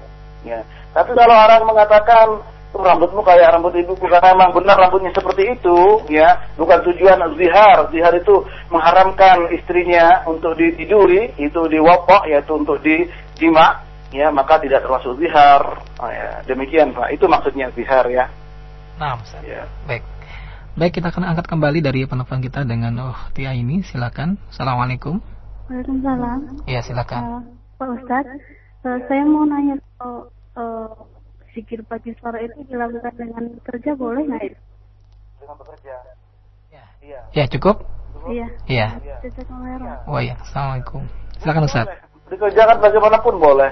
Speaker 1: Ya. Tapi kalau orang mengatakan "Oh, rambutmu kayak rambut ibuku karena memang benar rambutnya seperti itu, ya, bukan tujuan zihar. Zihar itu mengharamkan istrinya untuk ditiduri, itu diwapok, yaitu untuk dijima, ya, maka tidak termasuk zihar. Oh, ya. Demikian Pak, itu maksudnya zihar ya.
Speaker 2: Nah, Ustaz.
Speaker 1: Ya.
Speaker 2: Baik. Baik, kita akan angkat kembali dari penelpon kita dengan oh Tia ini. Silakan. Assalamualaikum.
Speaker 14: Waalaikumsalam.
Speaker 2: Iya, silakan.
Speaker 14: Uh, Pak Ustadz, uh, saya mau nanya kalau uh, zikir pagi sore itu dilakukan dengan kerja boleh nggak ya?
Speaker 1: Dengan bekerja. Iya.
Speaker 2: Ya, cukup?
Speaker 14: Iya.
Speaker 2: Iya.
Speaker 14: Khairan.
Speaker 2: Oh iya, Assalamualaikum. Silakan Ustaz.
Speaker 1: Dikerjakan bagaimanapun boleh.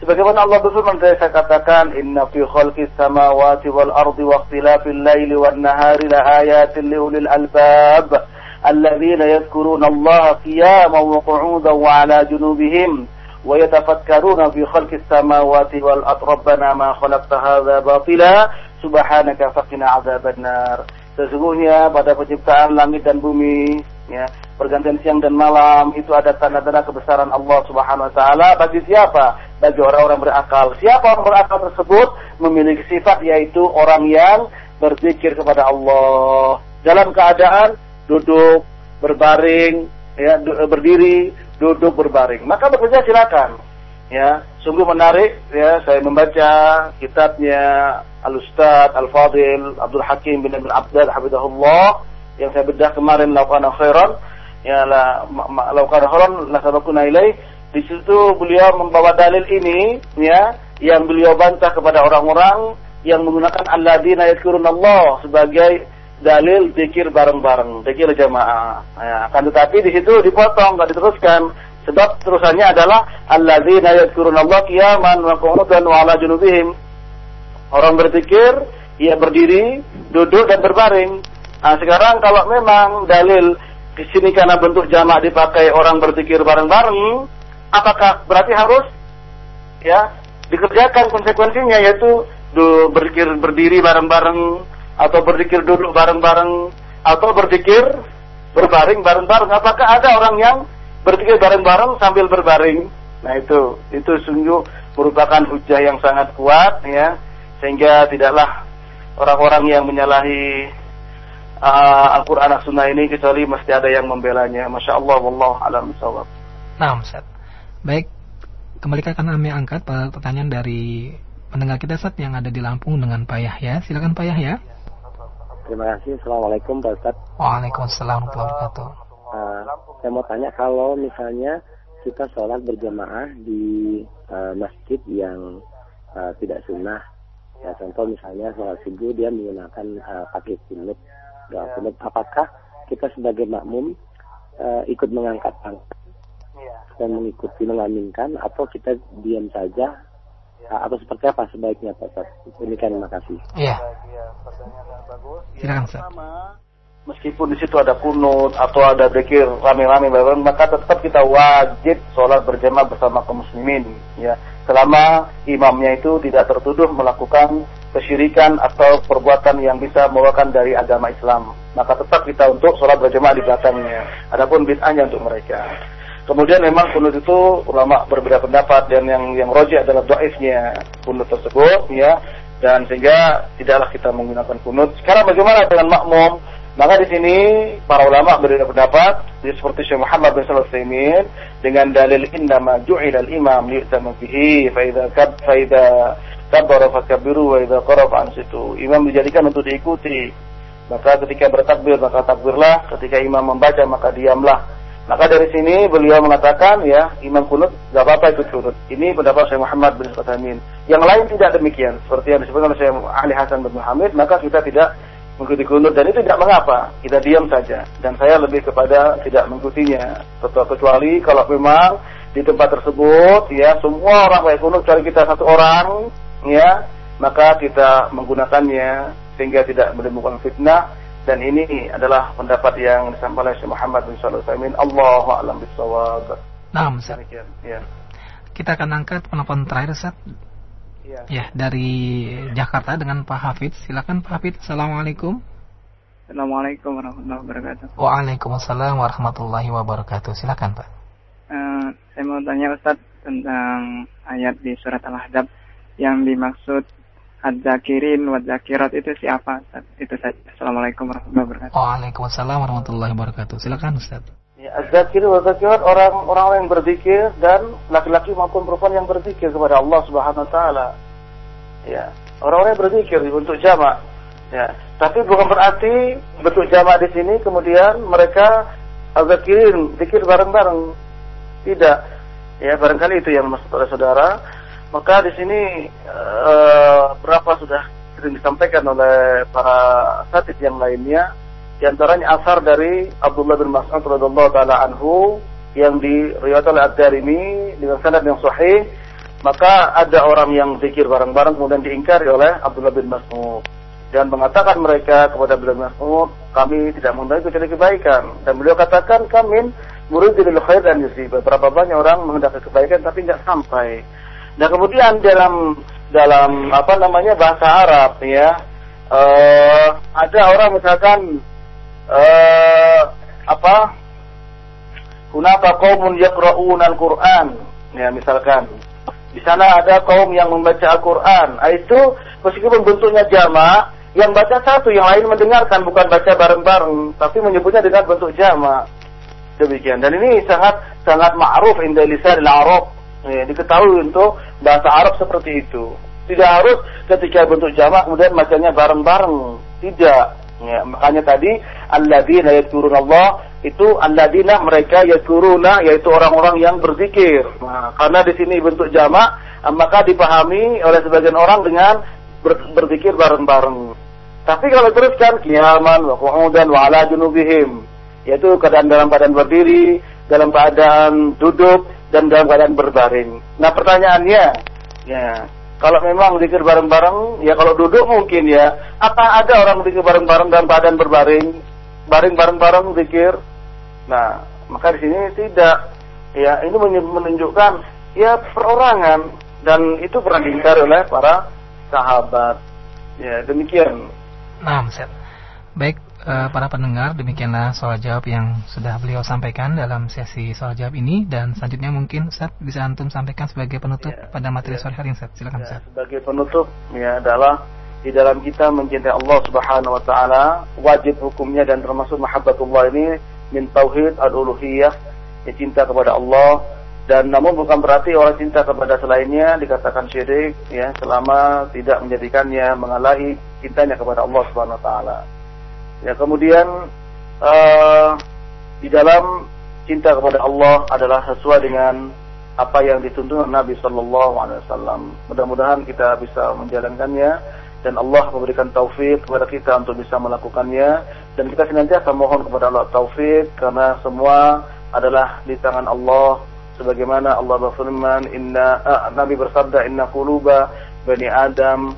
Speaker 1: Sebagaimana Allah berfirman saya katakan inna fi khalqis samawati wal ardi wa ikhtilafil laili wan nahari la ayatin li ulil albab الذين يذكرون الله قياما وقعودا وعلى جنوبهم ويتفكرون في خلق السماوات والأرض ربنا ما خلقت هذا باطلا سبحانك فقنا عذاب النار Sesungguhnya pada penciptaan langit dan bumi, ya, pergantian siang dan malam itu ada tanda-tanda kebesaran Allah Subhanahu wa taala bagi siapa? Bagi orang-orang berakal. Siapa orang berakal tersebut memiliki sifat yaitu orang yang berzikir kepada Allah dalam keadaan duduk, berbaring, ya, berdiri, duduk, berbaring. Maka bekerja silakan. Ya, sungguh menarik ya saya membaca kitabnya Al-Ustaz Al-Fadil Abdul Hakim bin Abdul Abdad Hafizahullah yang saya bedah kemarin lakukan khairan ya la lakukan khairan la sabakuna ilaih di situ beliau membawa dalil ini ya yang beliau bantah kepada orang-orang yang menggunakan alladzina yazkurunallah sebagai dalil zikir bareng-bareng, zikir jamaah. Ya, akan tetapi di situ dipotong, nggak diteruskan. Sebab terusannya adalah alladzina yadhkurunallaha qiyaman wa qu'udan wa 'ala junubihim. Orang berzikir, ia berdiri, duduk dan berbaring. Nah, sekarang kalau memang dalil di sini karena bentuk jamak dipakai orang berzikir bareng-bareng, apakah berarti harus ya dikerjakan konsekuensinya yaitu berzikir berdiri bareng-bareng atau berzikir duduk bareng-bareng atau berzikir berbaring bareng-bareng? Apakah ada orang yang berzikir bareng-bareng sambil berbaring? Nah itu itu sungguh merupakan hujah yang sangat kuat ya sehingga tidaklah orang-orang yang menyalahi uh, Al-Quran dan Sunnah ini kecuali mesti ada yang membelanya Masya Allah Wallahu alam bisawab.
Speaker 2: Nah, Ustaz. Baik, kembali ke akan kami angkat per- pertanyaan dari pendengar kita Ustaz yang ada di Lampung dengan Pak Yahya. Silakan Pak Yahya.
Speaker 15: Terima kasih. Assalamualaikum Pak Ustadz.
Speaker 2: Waalaikumsalam warahmatullahi wabarakatuh.
Speaker 15: Uh, saya mau tanya kalau misalnya kita sholat berjamaah di uh, masjid yang uh, tidak sunnah, ya contoh misalnya sholat subuh dia menggunakan uh, pakai kunut, doa kunut, apakah kita sebagai makmum uh, ikut mengangkat tangan dan mengikuti mengaminkan atau kita diam saja uh, atau seperti apa sebaiknya Pak Ustadz? Demikian terima kasih.
Speaker 2: Iya. Silakan Ustaz.
Speaker 1: Meskipun di situ ada kunut atau ada zikir rame-rame maka tetap kita wajib sholat berjamaah bersama kaum muslimin. Ya, selama imamnya itu tidak tertuduh melakukan kesyirikan atau perbuatan yang bisa membawakan dari agama Islam, maka tetap kita untuk sholat berjamaah di belakangnya. Adapun bid'ahnya untuk mereka. Kemudian memang kunut itu ulama berbeda pendapat dan yang yang roji adalah doifnya kunut tersebut ya dan sehingga tidaklah kita menggunakan kunut. Sekarang bagaimana dengan makmum? Maka di sini para ulama berbeda pendapat seperti Syekh Muhammad bin Shalih Utsaimin dengan dalil innama ju'ila al-imam liyutama bihi fa idza kab fa idza kabbara fakabbiru wa idza qara'a ansitu. Imam dijadikan untuk diikuti. Maka ketika bertakbir maka takbirlah, ketika imam membaca maka diamlah. Maka dari sini beliau mengatakan ya imam kunut gak apa-apa ikut kunut. Ini pendapat Syekh Muhammad bin Utsaimin. Yang lain tidak demikian. Seperti yang disebutkan oleh Syekh Ali Hasan bin Muhammad, maka kita tidak mengikuti kunut dan itu tidak mengapa. Kita diam saja. Dan saya lebih kepada tidak mengikutinya. Kecuali kalau memang di tempat tersebut ya semua orang baik kunut kecuali kita satu orang ya maka kita menggunakannya sehingga tidak menimbulkan fitnah dan ini adalah pendapat yang disampaikan oleh Syekh Muhammad bin Shalih Utsaimin Allahu a'lam bissawab.
Speaker 2: Nah, Ustaz.
Speaker 1: Ya.
Speaker 2: Kita akan angkat penelpon terakhir, Ustaz.
Speaker 1: Iya.
Speaker 2: Ya, dari Jakarta dengan Pak Hafid. Silakan Pak Hafid. Assalamualaikum.
Speaker 16: Assalamualaikum warahmatullahi wabarakatuh.
Speaker 2: Waalaikumsalam warahmatullahi wabarakatuh. Silakan, Pak.
Speaker 16: Eh, saya mau tanya Ustaz tentang ayat di surat Al-Ahzab yang dimaksud Ad-Zakirin wa Zakirat itu siapa? Ustaz? Itu saja. Assalamualaikum warahmatullahi wabarakatuh.
Speaker 2: Waalaikumsalam warahmatullahi wabarakatuh. Silakan, Ustaz.
Speaker 1: Ya, az-zakir wa zakirat orang orang yang berzikir dan laki-laki maupun perempuan yang berzikir kepada Allah Subhanahu wa taala. Ya, orang-orang yang berzikir untuk jamak. Ya, tapi bukan berarti bentuk jamak di sini kemudian mereka az-zakirin zikir bareng-bareng. Tidak. Ya, barangkali itu yang maksud oleh saudara. Maka di sini eh, berapa sudah sering disampaikan oleh para satid yang lainnya di antaranya asar dari Abdullah bin Mas'ud radhiyallahu taala anhu yang diriwayatkan oleh Ad-Darimi dengan sanad yang sahih maka ada orang yang zikir bareng-bareng kemudian diingkari oleh Abdullah bin Mas'ud dan mengatakan mereka kepada Abdullah bin Mas'ud kami tidak menghendaki kecuali kebaikan. Dan beliau katakan kami muridil khair dan yusib. Beberapa banyak orang menghendaki kebaikan tapi tidak sampai. Dan kemudian dalam dalam apa namanya bahasa Arab ya eh, ada orang misalkan eh, apa? Hunaka qaumun yaqra'una al-Qur'an. Ya misalkan. Di sana ada kaum yang membaca Al-Qur'an. Ah, itu meskipun bentuknya jama yang baca satu yang lain mendengarkan bukan baca bareng-bareng tapi menyebutnya dengan bentuk jama demikian. Dan ini sangat sangat ma'ruf inda lisanil Arab ya, diketahui untuk bahasa Arab seperti itu. Tidak harus ketika bentuk jama kemudian bacanya bareng-bareng. Tidak Ya, makanya tadi alladzina Allah itu alladzina mereka yadkuruna yaitu orang-orang yang berzikir. Nah, karena di sini bentuk jamak maka dipahami oleh sebagian orang dengan ber, berzikir bareng-bareng. Tapi kalau teruskan qiyaman wa qu'udan wa ala junubihim yaitu keadaan dalam keadaan berdiri, dalam keadaan duduk dan dalam keadaan berbaring. Nah, pertanyaannya ya kalau memang zikir bareng-bareng, ya kalau duduk mungkin ya. Apa ada orang zikir bareng-bareng dalam keadaan berbaring, baring bareng-bareng zikir? Nah, maka di sini tidak. Ya, ini menunjukkan ya perorangan dan itu pernah diingkari oleh para sahabat. Ya, demikian.
Speaker 2: Nah, Ustaz. Baik, eh, para pendengar, demikianlah soal jawab yang sudah beliau sampaikan dalam sesi soal jawab ini dan selanjutnya mungkin Ustaz bisa antum sampaikan sebagai penutup pada materi sore hari ini Ustaz. Silakan Ustaz.
Speaker 1: Sebagai penutup ya adalah di dalam kita mencintai Allah Subhanahu wa taala, wajib hukumnya dan termasuk mahabbatullah ini min tauhid al-uluhiyah, ya cinta kepada Allah dan namun bukan berarti orang cinta kepada selainnya dikatakan syirik ya selama tidak menjadikannya mengalahi cintanya kepada Allah Subhanahu wa taala. Ya kemudian uh, di dalam cinta kepada Allah adalah sesuai dengan apa yang dituntut Nabi Shallallahu Alaihi Wasallam. Mudah-mudahan kita bisa menjalankannya dan Allah memberikan taufik kepada kita untuk bisa melakukannya dan kita senantiasa mohon kepada Allah taufik karena semua adalah di tangan Allah sebagaimana Allah berfirman inna ah, Nabi bersabda inna quluba bani Adam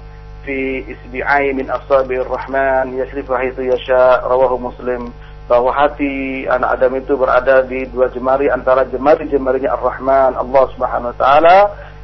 Speaker 1: fi isbi'ai min asabi'ir rahman yasrifu haitsu yasha rawahu muslim. Bahwa hati anak Adam itu berada di dua jemari antara jemari-jemarinya Ar-Rahman Allah Subhanahu wa taala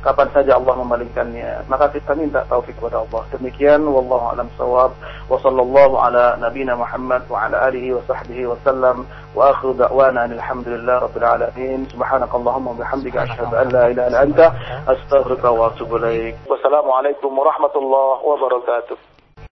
Speaker 1: kapan saja Allah membalikkannya maka kita minta taufik kepada Allah demikian wallahu alam sawab wa sallallahu ala nabina Muhammad wa ala alihi wa sahbihi wa sallam wa akhiru da'wana alhamdulillah rabbil alamin subhanakallahumma wa bihamdika asyhadu an la ilaha illa anta astaghfiruka wa atubu ilaik wassalamu alaikum warahmatullahi wabarakatuh